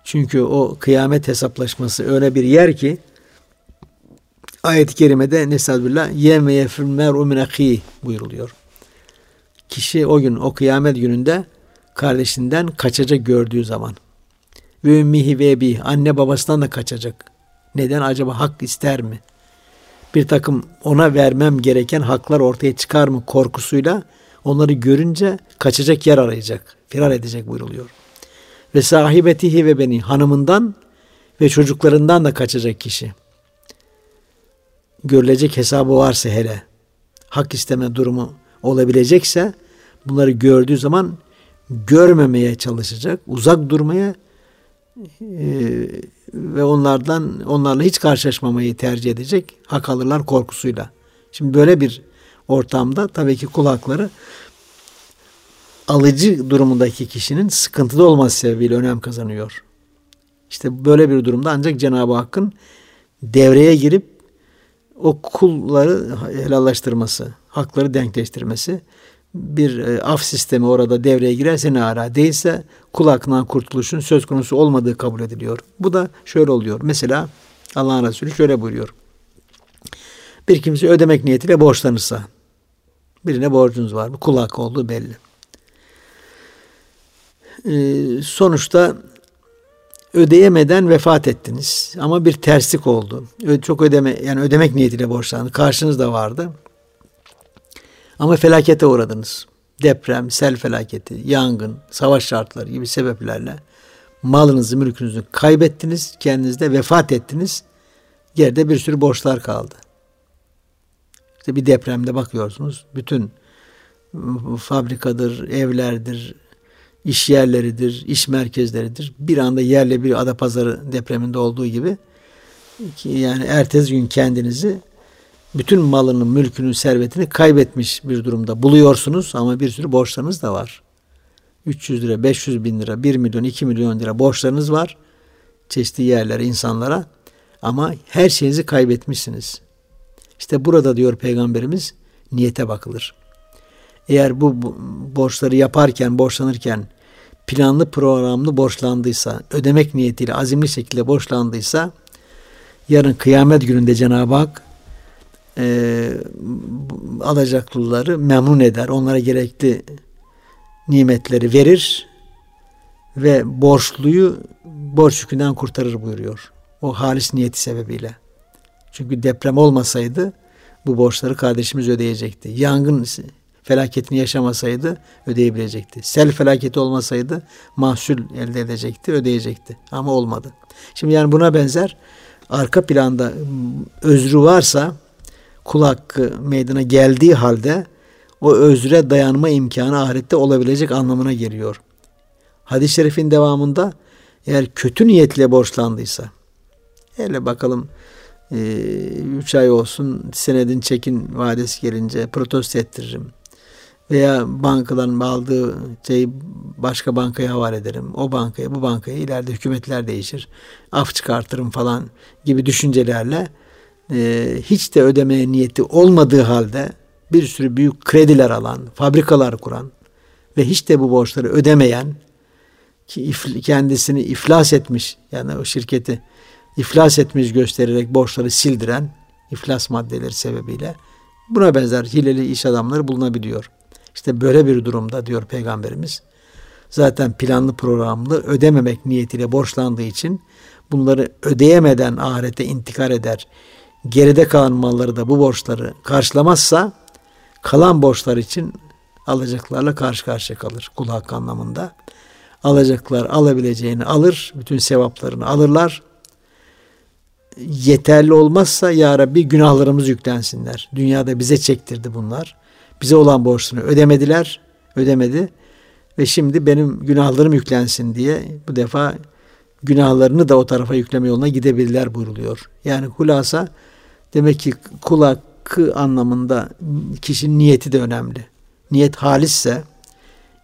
Çünkü o kıyamet hesaplaşması öyle bir yer ki ayet-i kerimede nesalbillah yeme yefir mer'u min buyuruluyor. Kişi o gün o kıyamet gününde kardeşinden kaçacak gördüğü zaman ve ümmihi ve bi anne babasından da kaçacak. Neden acaba hak ister mi? Bir takım ona vermem gereken haklar ortaya çıkar mı korkusuyla onları görünce kaçacak yer arayacak. Firar edecek buyruluyor. Ve sahibetihi ve beni hanımından ve çocuklarından da kaçacak kişi görülecek hesabı varsa hele hak isteme durumu olabilecekse bunları gördüğü zaman görmemeye çalışacak, uzak durmaya e, ve onlardan onlarla hiç karşılaşmamayı tercih edecek hak alırlar korkusuyla. Şimdi böyle bir ortamda tabii ki kulakları alıcı durumundaki kişinin sıkıntıda olması sebebiyle önem kazanıyor. İşte böyle bir durumda ancak Cenab-ı Hakk'ın devreye girip o kulları helallaştırması, hakları denkleştirmesi bir e, af sistemi orada devreye girerse ne ara değilse kul hakkından kurtuluşun söz konusu olmadığı kabul ediliyor. Bu da şöyle oluyor. Mesela Allah'ın Resulü şöyle buyuruyor. Bir kimse ödemek niyetiyle borçlanırsa birine borcunuz var. Bu kul hakkı olduğu belli. Ee, sonuçta ödeyemeden vefat ettiniz. Ama bir terslik oldu. Çok ödeme yani ödemek niyetiyle borçlandı. Karşınız da vardı. Ama felakete uğradınız. Deprem, sel felaketi, yangın, savaş şartları gibi sebeplerle malınızı, mülkünüzü kaybettiniz. Kendinizde vefat ettiniz. Geride bir sürü borçlar kaldı. İşte bir depremde bakıyorsunuz. Bütün fabrikadır, evlerdir, iş yerleridir, iş merkezleridir. Bir anda yerle bir ada pazarı depreminde olduğu gibi yani ertesi gün kendinizi bütün malının, mülkünün, servetini kaybetmiş bir durumda buluyorsunuz ama bir sürü borçlarınız da var. 300 lira, 500 bin lira, 1 milyon, 2 milyon lira borçlarınız var. Çeşitli yerlere, insanlara ama her şeyinizi kaybetmişsiniz. İşte burada diyor Peygamberimiz niyete bakılır. Eğer bu borçları yaparken, borçlanırken planlı programlı borçlandıysa, ödemek niyetiyle azimli şekilde borçlandıysa yarın kıyamet gününde Cenab-ı Hak e, alacaklıları memnun eder. Onlara gerekli nimetleri verir ve borçluyu borç yükünden kurtarır buyuruyor. O halis niyeti sebebiyle. Çünkü deprem olmasaydı bu borçları kardeşimiz ödeyecekti. Yangın felaketini yaşamasaydı ödeyebilecekti. Sel felaketi olmasaydı mahsul elde edecekti, ödeyecekti. Ama olmadı. Şimdi yani buna benzer arka planda özrü varsa kul hakkı meydana geldiği halde o özre dayanma imkanı ahirette olabilecek anlamına geliyor. Hadis-i şerifin devamında eğer kötü niyetle borçlandıysa hele bakalım 3 e, ay olsun senedin çekin vadesi gelince protesto ettiririm veya bankaların aldığı şeyi başka bankaya havale ederim. O bankaya, bu bankaya ileride hükümetler değişir. Af çıkartırım falan gibi düşüncelerle e, hiç de ödemeye niyeti olmadığı halde bir sürü büyük krediler alan, fabrikalar kuran ve hiç de bu borçları ödemeyen ki if, kendisini iflas etmiş yani o şirketi iflas etmiş göstererek borçları sildiren iflas maddeleri sebebiyle buna benzer hileli iş adamları bulunabiliyor. İşte böyle bir durumda diyor Peygamberimiz. Zaten planlı programlı ödememek niyetiyle borçlandığı için bunları ödeyemeden ahirete intikal eder. Geride kalan malları da bu borçları karşılamazsa kalan borçlar için alacaklarla karşı karşıya kalır kul hakkı anlamında. Alacaklar alabileceğini alır, bütün sevaplarını alırlar. Yeterli olmazsa ya Rabbi günahlarımız yüklensinler. Dünyada bize çektirdi bunlar bize olan borçunu ödemediler, ödemedi ve şimdi benim günahlarım yüklensin diye bu defa günahlarını da o tarafa yükleme yoluna gidebilirler buyruluyor. Yani hulasa demek ki kul hakkı anlamında kişinin niyeti de önemli. Niyet halisse,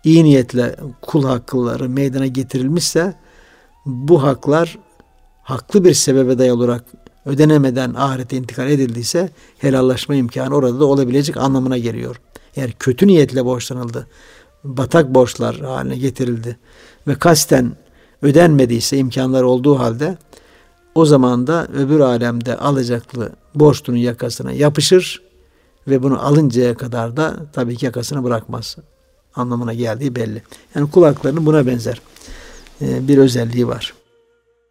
iyi niyetle kul hakları meydana getirilmişse bu haklar haklı bir sebebe dayalı olarak ödenemeden ahirete intikal edildiyse helallaşma imkanı orada da olabilecek anlamına geliyor. Eğer kötü niyetle borçlanıldı, batak borçlar haline getirildi ve kasten ödenmediyse imkanlar olduğu halde o zaman da öbür alemde alacaklı borçlunun yakasına yapışır ve bunu alıncaya kadar da tabii ki yakasını bırakmaz anlamına geldiği belli. Yani kulaklarının buna benzer bir özelliği var.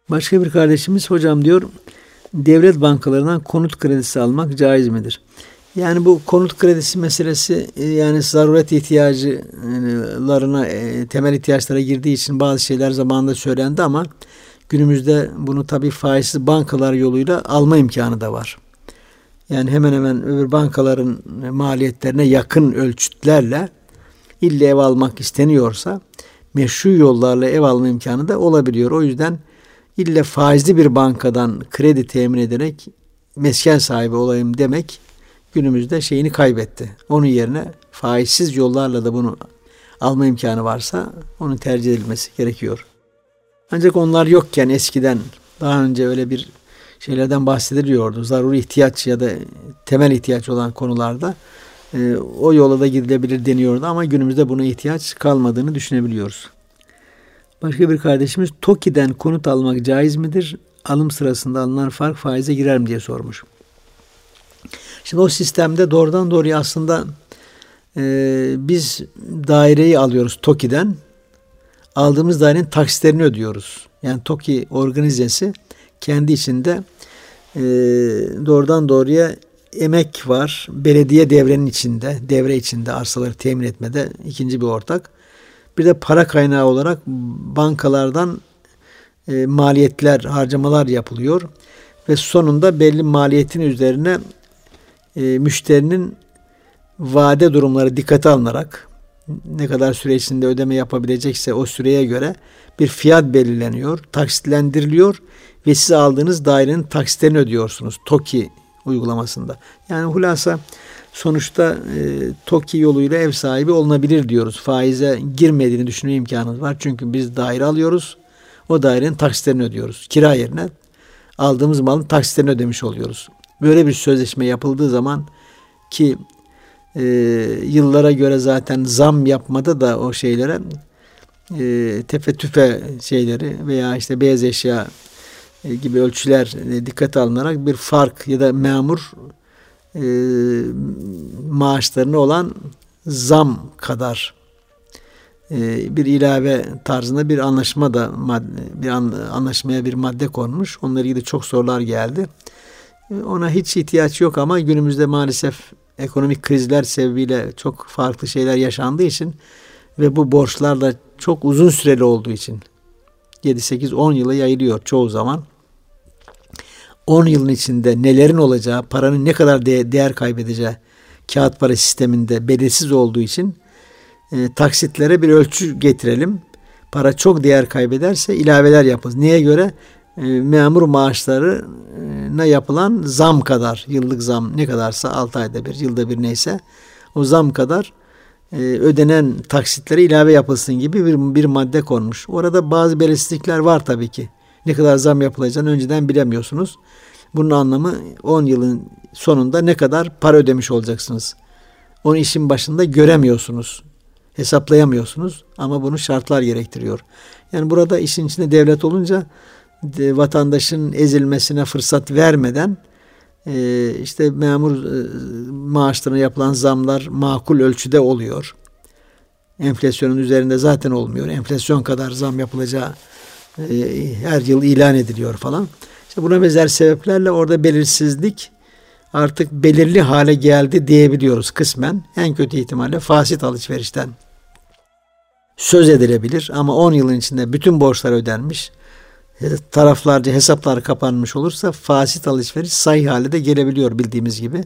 Başka bir kardeşimiz hocam diyor devlet bankalarından konut kredisi almak caiz midir? Yani bu konut kredisi meselesi e, yani zaruret ihtiyaclarına e, temel ihtiyaçlara girdiği için bazı şeyler zamanında söylendi ama günümüzde bunu tabii faizsiz bankalar yoluyla alma imkanı da var. Yani hemen hemen öbür bankaların maliyetlerine yakın ölçütlerle ille ev almak isteniyorsa meşru yollarla ev alma imkanı da olabiliyor. O yüzden ille faizli bir bankadan kredi temin ederek mesken sahibi olayım demek günümüzde şeyini kaybetti. Onun yerine faizsiz yollarla da bunu alma imkanı varsa onun tercih edilmesi gerekiyor. Ancak onlar yokken eskiden daha önce öyle bir şeylerden bahsediliyordu. Zaruri ihtiyaç ya da temel ihtiyaç olan konularda e, o yola da gidilebilir deniyordu ama günümüzde buna ihtiyaç kalmadığını düşünebiliyoruz. Başka bir kardeşimiz TOKİ'den konut almak caiz midir? Alım sırasında alınan fark faize girer mi diye sormuş. Şimdi o sistemde doğrudan doğruya aslında e, biz daireyi alıyoruz TOKİ'den. Aldığımız dairenin taksitlerini ödüyoruz. Yani TOKİ organizesi kendi içinde e, doğrudan doğruya emek var. Belediye devrenin içinde, devre içinde arsaları temin etmede ikinci bir ortak. Bir de para kaynağı olarak bankalardan e, maliyetler, harcamalar yapılıyor. Ve sonunda belli maliyetin üzerine e, müşterinin vade durumları dikkate alınarak ne kadar süre içinde ödeme yapabilecekse o süreye göre bir fiyat belirleniyor, taksitlendiriliyor ve siz aldığınız dairenin taksitlerini ödüyorsunuz TOKİ uygulamasında. Yani hulasa sonuçta e, TOKİ yoluyla ev sahibi olunabilir diyoruz. Faize girmediğini düşünme imkanımız var. Çünkü biz daire alıyoruz. O dairenin taksitlerini ödüyoruz. Kira yerine aldığımız malın taksitlerini ödemiş oluyoruz. Böyle bir sözleşme yapıldığı zaman ki e, yıllara göre zaten zam yapmada da o şeylere e, tefe tüfe şeyleri veya işte beyaz eşya e, gibi ölçüler e, dikkate alınarak bir fark ya da memur e, maaşlarına olan zam kadar e, bir ilave tarzında bir anlaşma da bir anlaşmaya bir madde konmuş. Onlara ilgili çok sorular geldi. E, ona hiç ihtiyaç yok ama günümüzde maalesef ekonomik krizler sebebiyle çok farklı şeyler yaşandığı için ve bu borçlar da çok uzun süreli olduğu için 7 8 10 yıla yayılıyor çoğu zaman. 10 yılın içinde nelerin olacağı, paranın ne kadar de- değer kaybedeceği kağıt para sisteminde belirsiz olduğu için e, taksitlere bir ölçü getirelim. Para çok değer kaybederse ilaveler yaparız. Neye göre? E, memur maaşlarına yapılan zam kadar, yıllık zam ne kadarsa 6 ayda bir, yılda bir neyse o zam kadar e, ödenen taksitlere ilave yapılsın gibi bir, bir madde konmuş. Orada bazı belirsizlikler var tabii ki. Ne kadar zam yapılacağını önceden bilemiyorsunuz. Bunun anlamı 10 yılın sonunda ne kadar para ödemiş olacaksınız. Onu işin başında göremiyorsunuz. Hesaplayamıyorsunuz ama bunu şartlar gerektiriyor. Yani burada işin içinde devlet olunca vatandaşın ezilmesine fırsat vermeden e, işte memur e, maaşlarına yapılan zamlar makul ölçüde oluyor. Enflasyonun üzerinde zaten olmuyor. Enflasyon kadar zam yapılacağı e, her yıl ilan ediliyor falan. İşte buna benzer sebeplerle orada belirsizlik artık belirli hale geldi diyebiliyoruz kısmen. En kötü ihtimalle fasit alışverişten söz edilebilir ama 10 yılın içinde bütün borçlar ödenmiş, taraflarca hesaplar kapanmış olursa fasit alışveriş sayı hale de gelebiliyor bildiğimiz gibi.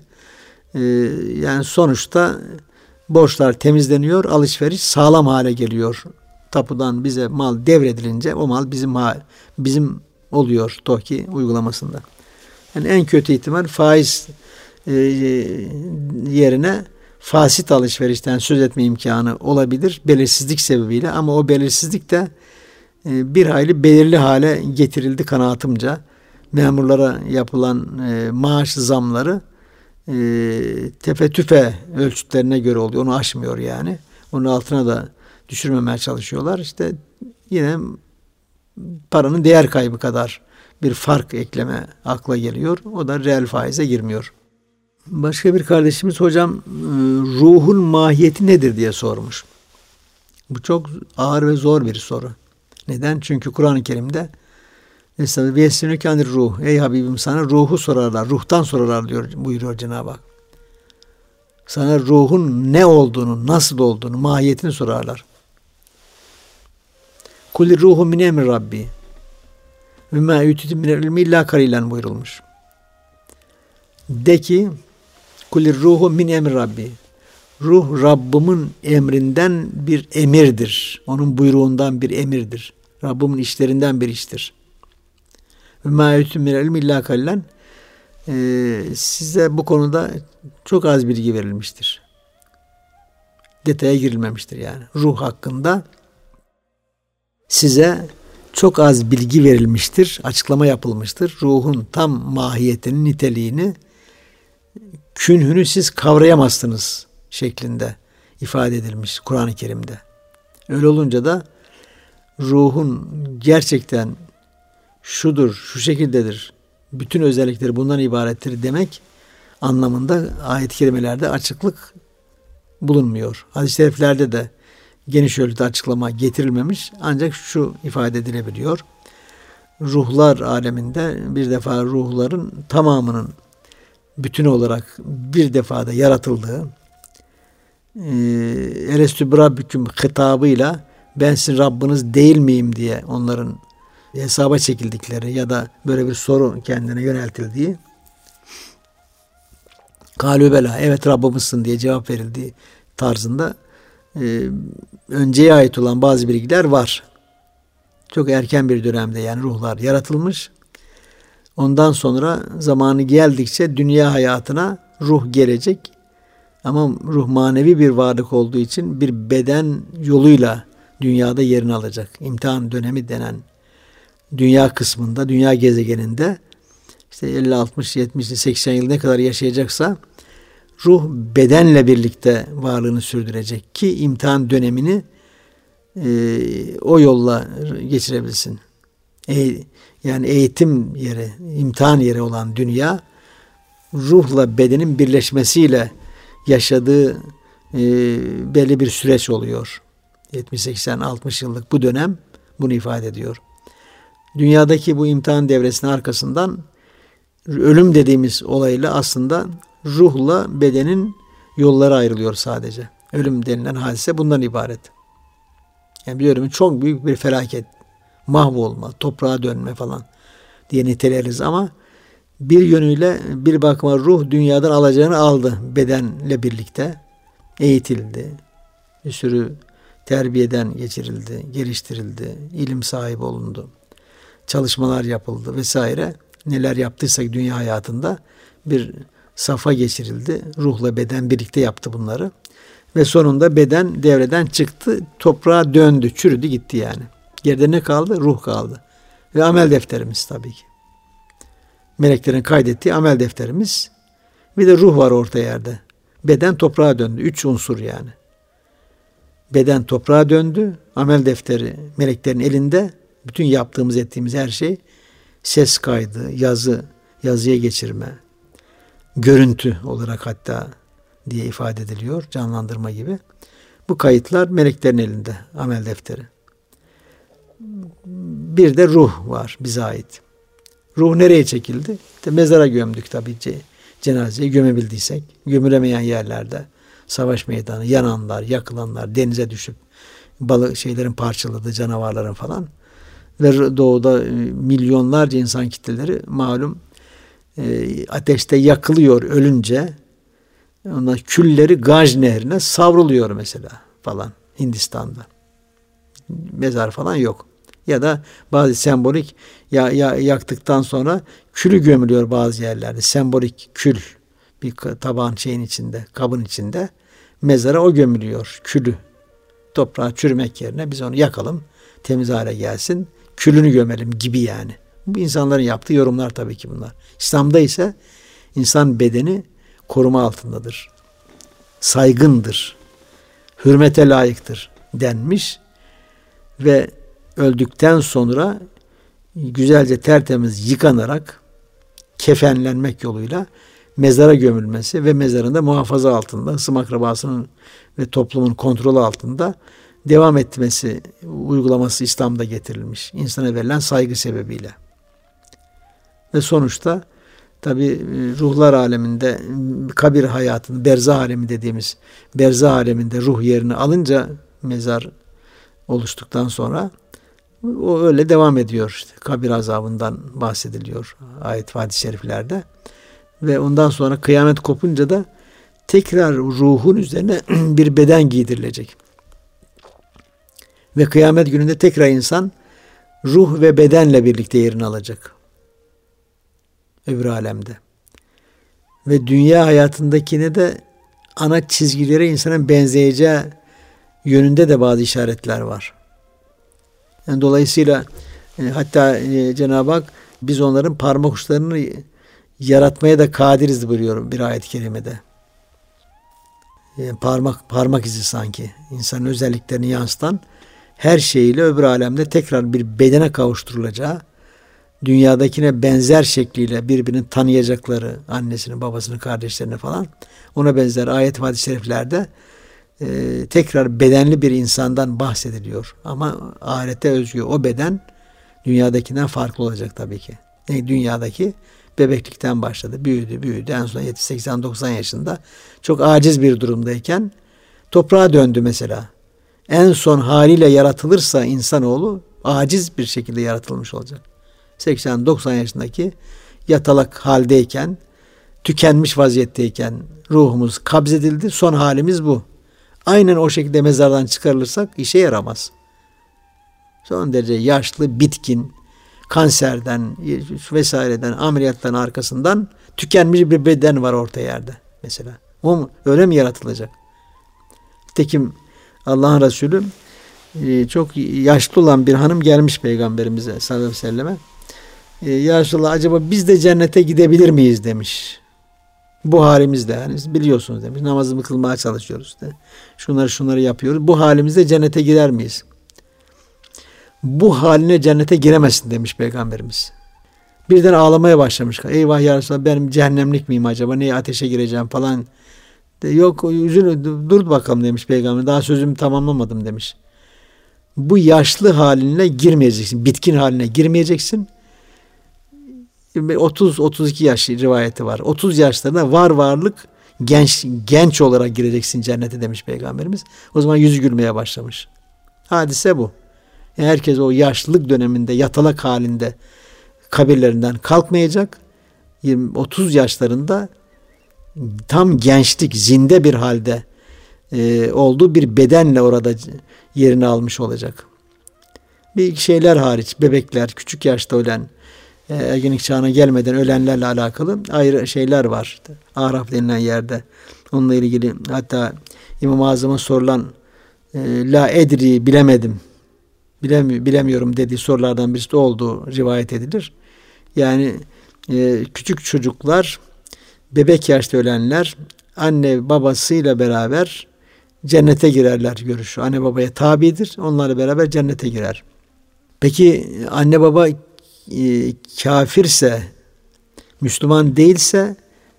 Ee, yani sonuçta borçlar temizleniyor, alışveriş sağlam hale geliyor. Tapudan bize mal devredilince o mal bizim bizim oluyor TOKİ uygulamasında. Yani en kötü ihtimal faiz e, yerine fasit alışverişten söz etme imkanı olabilir belirsizlik sebebiyle ama o belirsizlik de e, bir hayli belirli hale getirildi kanaatimce. Memurlara yapılan e, maaş zamları tefe tüfe ölçütlerine göre oluyor. Onu aşmıyor yani. Onun altına da düşürmemeye çalışıyorlar. İşte yine paranın değer kaybı kadar bir fark ekleme akla geliyor. O da reel faize girmiyor. Başka bir kardeşimiz hocam e, ruhun mahiyeti nedir diye sormuş. Bu çok ağır ve zor bir soru. Neden? Çünkü Kur'an-ı Kerim'de yesinükendir ruh. Ey Habibim sana ruhu sorarlar. Ruhtan sorarlar diyor buyuruyor Cenab-ı Hak. Sana ruhun ne olduğunu, nasıl olduğunu, mahiyetini sorarlar. Kul ruhu min emri Rabbi. Ve ma yutitu min ilmi illa kalilen buyurulmuş. De ki kulir ruhu min emri Rabbi. Ruh Rabbimin emrinden bir emirdir. Onun buyruğundan bir emirdir. Rabbimin işlerinden bir iştir. Ve ma yutitu min ilmi illa kalilen. Ee, size bu konuda çok az bilgi verilmiştir. Detaya girilmemiştir yani. Ruh hakkında size çok az bilgi verilmiştir, açıklama yapılmıştır. Ruhun tam mahiyetini, niteliğini, künhünü siz kavrayamazsınız şeklinde ifade edilmiş Kur'an-ı Kerim'de. Öyle olunca da ruhun gerçekten şudur, şu şekildedir, bütün özellikleri bundan ibarettir demek anlamında ayet-i kerimelerde açıklık bulunmuyor. Hadis-i şeriflerde de geniş ölçüde açıklama getirilmemiş ancak şu ifade edilebiliyor. Ruhlar aleminde bir defa ruhların tamamının bütün olarak bir defada yaratıldığı Elestü Rabbüküm hitabıyla ben sizin Rabbiniz değil miyim diye onların hesaba çekildikleri ya da böyle bir soru kendine yöneltildiği Kalübela evet Rabbimizsin diye cevap verildiği tarzında e, önceye ait olan bazı bilgiler var. Çok erken bir dönemde yani ruhlar yaratılmış. Ondan sonra zamanı geldikçe dünya hayatına ruh gelecek. Ama ruh manevi bir varlık olduğu için bir beden yoluyla dünyada yerini alacak. İmtihan dönemi denen dünya kısmında, dünya gezegeninde işte 50, 60, 70, 80 yıl ne kadar yaşayacaksa ruh bedenle birlikte varlığını sürdürecek ki imtihan dönemini e, o yolla geçirebilsin. E, yani eğitim yeri, imtihan yeri olan dünya ruhla bedenin birleşmesiyle yaşadığı e, belli bir süreç oluyor. 70, 80, 60 yıllık bu dönem bunu ifade ediyor. Dünyadaki bu imtihan devresinin arkasından ölüm dediğimiz olayla aslında ruhla bedenin yolları ayrılıyor sadece. Ölüm denilen hadise bundan ibaret. Yani bir ölümün çok büyük bir felaket. Mahvolma, toprağa dönme falan diye niteleriz ama bir yönüyle bir bakıma ruh dünyadan alacağını aldı bedenle birlikte. Eğitildi. Bir sürü terbiyeden geçirildi, geliştirildi, ilim sahibi olundu. Çalışmalar yapıldı vesaire. Neler yaptıysak dünya hayatında bir safa geçirildi. Ruhla beden birlikte yaptı bunları. Ve sonunda beden devreden çıktı. Toprağa döndü. Çürüdü gitti yani. Geride ne kaldı? Ruh kaldı. Ve amel defterimiz tabii ki. Meleklerin kaydettiği amel defterimiz. Bir de ruh var orta yerde. Beden toprağa döndü. Üç unsur yani. Beden toprağa döndü. Amel defteri meleklerin elinde. Bütün yaptığımız ettiğimiz her şey ses kaydı, yazı, yazıya geçirme, görüntü olarak hatta diye ifade ediliyor. Canlandırma gibi. Bu kayıtlar meleklerin elinde. Amel defteri. Bir de ruh var bize ait. Ruh nereye çekildi? İşte mezara gömdük tabii cenazeyi gömebildiysek. Gömülemeyen yerlerde savaş meydanı, yananlar, yakılanlar, denize düşüp balık şeylerin parçaladığı canavarların falan ve doğuda e, milyonlarca insan kitleleri malum e, ateşte yakılıyor ölünce onlar külleri Gaj nehrine savruluyor mesela falan Hindistan'da. Mezar falan yok. Ya da bazı sembolik ya, ya yaktıktan sonra külü gömülüyor bazı yerlerde. Sembolik kül bir tabağın şeyin içinde, kabın içinde mezara o gömülüyor külü. Toprağa çürümek yerine biz onu yakalım, temiz hale gelsin, külünü gömelim gibi yani. Bu insanların yaptığı yorumlar tabii ki bunlar. İslam'da ise insan bedeni koruma altındadır. Saygındır. Hürmete layıktır denmiş ve öldükten sonra güzelce tertemiz yıkanarak kefenlenmek yoluyla mezara gömülmesi ve mezarında muhafaza altında, ısım akrabasının ve toplumun kontrolü altında devam etmesi uygulaması İslam'da getirilmiş. İnsana verilen saygı sebebiyle. Ve sonuçta tabi e, ruhlar aleminde kabir hayatını, berzah alemi dediğimiz berzah aleminde ruh yerini alınca mezar oluştuktan sonra o öyle devam ediyor. İşte kabir azabından bahsediliyor ayet hadis-i şeriflerde. Ve ondan sonra kıyamet kopunca da tekrar ruhun üzerine bir beden giydirilecek. Ve kıyamet gününde tekrar insan ruh ve bedenle birlikte yerini alacak. Öbür alemde. Ve dünya hayatındakine de ana çizgilere insanın benzeyeceği yönünde de bazı işaretler var. Yani dolayısıyla e, hatta e, Cenab-ı Hak biz onların parmak uçlarını yaratmaya da kadiriz buyuruyor bir ayet-i kerimede. e, parmak parmak izi sanki insanın özelliklerini yansıtan her şeyiyle öbür alemde tekrar bir bedene kavuşturulacağı dünyadakine benzer şekliyle birbirini tanıyacakları annesini, babasını, kardeşlerini falan ona benzer ayet ve hadis-i şeriflerde e, tekrar bedenli bir insandan bahsediliyor. Ama ahirete özgü o beden dünyadakinden farklı olacak tabii ki. Yani dünyadaki bebeklikten başladı. Büyüdü, büyüdü. En son 70, 80, 90 yaşında çok aciz bir durumdayken toprağa döndü mesela. En son haliyle yaratılırsa insanoğlu aciz bir şekilde yaratılmış olacak. 80-90 yaşındaki yatalak haldeyken, tükenmiş vaziyetteyken ruhumuz kabzedildi. Son halimiz bu. Aynen o şekilde mezardan çıkarılırsak işe yaramaz. Son derece yaşlı, bitkin, kanserden vesaireden, ameliyattan arkasından tükenmiş bir beden var orta yerde mesela. O mu? Öyle mi yaratılacak? Tekim Allah'ın Resulü e, çok yaşlı olan bir hanım gelmiş peygamberimize sallallahu aleyhi ve selleme. E, ya Resulallah acaba biz de cennete gidebilir miyiz demiş. Bu halimizde yani biliyorsunuz demiş. Namazımı kılmaya çalışıyoruz. De. Şunları şunları yapıyoruz. Bu halimizde cennete girer miyiz? Bu haline cennete giremezsin demiş peygamberimiz. Birden ağlamaya başlamış. Eyvah ya Resulallah benim cehennemlik miyim acaba? Niye ateşe gireceğim falan. De, yok yüzünü dur bakalım demiş peygamber. Daha sözümü tamamlamadım demiş. Bu yaşlı haline girmeyeceksin. Bitkin haline girmeyeceksin. 30-32 yaş rivayeti var. 30 yaşlarında var varlık genç genç olarak gireceksin cennete demiş peygamberimiz. O zaman yüzü gülmeye başlamış. Hadise bu. Yani herkes o yaşlılık döneminde yatalak halinde kabirlerinden kalkmayacak. 20, 30 yaşlarında tam gençlik, zinde bir halde e, olduğu bir bedenle orada yerini almış olacak. Bir şeyler hariç, bebekler, küçük yaşta ölen, e, ergenlik çağına gelmeden ölenlerle alakalı ayrı şeyler var. Araf denilen yerde. Onunla ilgili hatta İmam-ı Azam'a sorulan e, la edri bilemedim bilemi, bilemiyorum dediği sorulardan birisi de olduğu rivayet edilir. Yani e, küçük çocuklar, bebek yaşta ölenler anne babasıyla beraber cennete girerler görüşü. Anne babaya tabidir. Onlarla beraber cennete girer. Peki anne baba e, kafirse, Müslüman değilse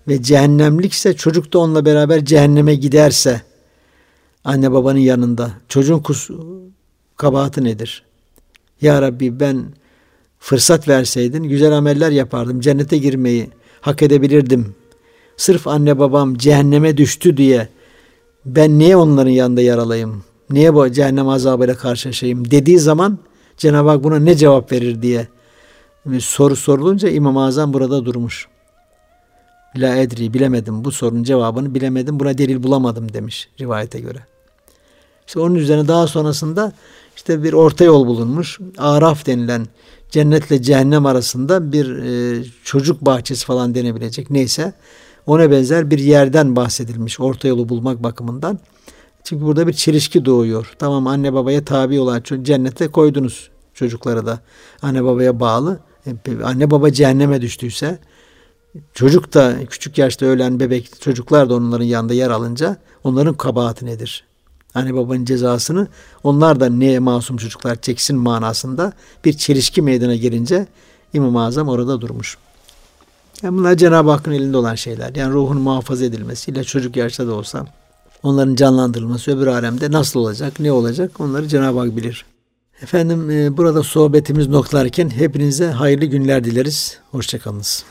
ve cehennemlikse çocuk da onunla beraber cehenneme giderse anne babanın yanında çocuğun kus kabahati nedir? Ya Rabbi ben fırsat verseydin güzel ameller yapardım. Cennete girmeyi hak edebilirdim. Sırf anne babam cehenneme düştü diye ben niye onların yanında yaralayayım? Niye bu cehennem azabıyla karşılaşayım dediği zaman Cenab-ı Hak buna ne cevap verir diye soru sorulunca İmam-ı Azam burada durmuş. La edri bilemedim bu sorunun cevabını bilemedim buna delil bulamadım demiş rivayete göre. İşte onun üzerine daha sonrasında işte bir orta yol bulunmuş. Araf denilen cennetle cehennem arasında bir e, çocuk bahçesi falan denebilecek neyse ona benzer bir yerden bahsedilmiş orta yolu bulmak bakımından. Çünkü burada bir çelişki doğuyor. Tamam anne babaya tabi olan cennete koydunuz çocukları da anne babaya bağlı. Anne baba cehenneme düştüyse çocuk da küçük yaşta ölen bebek çocuklar da onların yanında yer alınca onların kabahati nedir? anne babanın cezasını onlar da neye masum çocuklar çeksin manasında bir çelişki meydana gelince İmam-ı Azam orada durmuş. Yani bunlar Cenab-ı Hakk'ın elinde olan şeyler. Yani ruhun muhafaza edilmesiyle çocuk yaşta da olsa onların canlandırılması öbür alemde nasıl olacak, ne olacak onları Cenab-ı Hak bilir. Efendim e, burada sohbetimiz noktalarken hepinize hayırlı günler dileriz. Hoşçakalınız.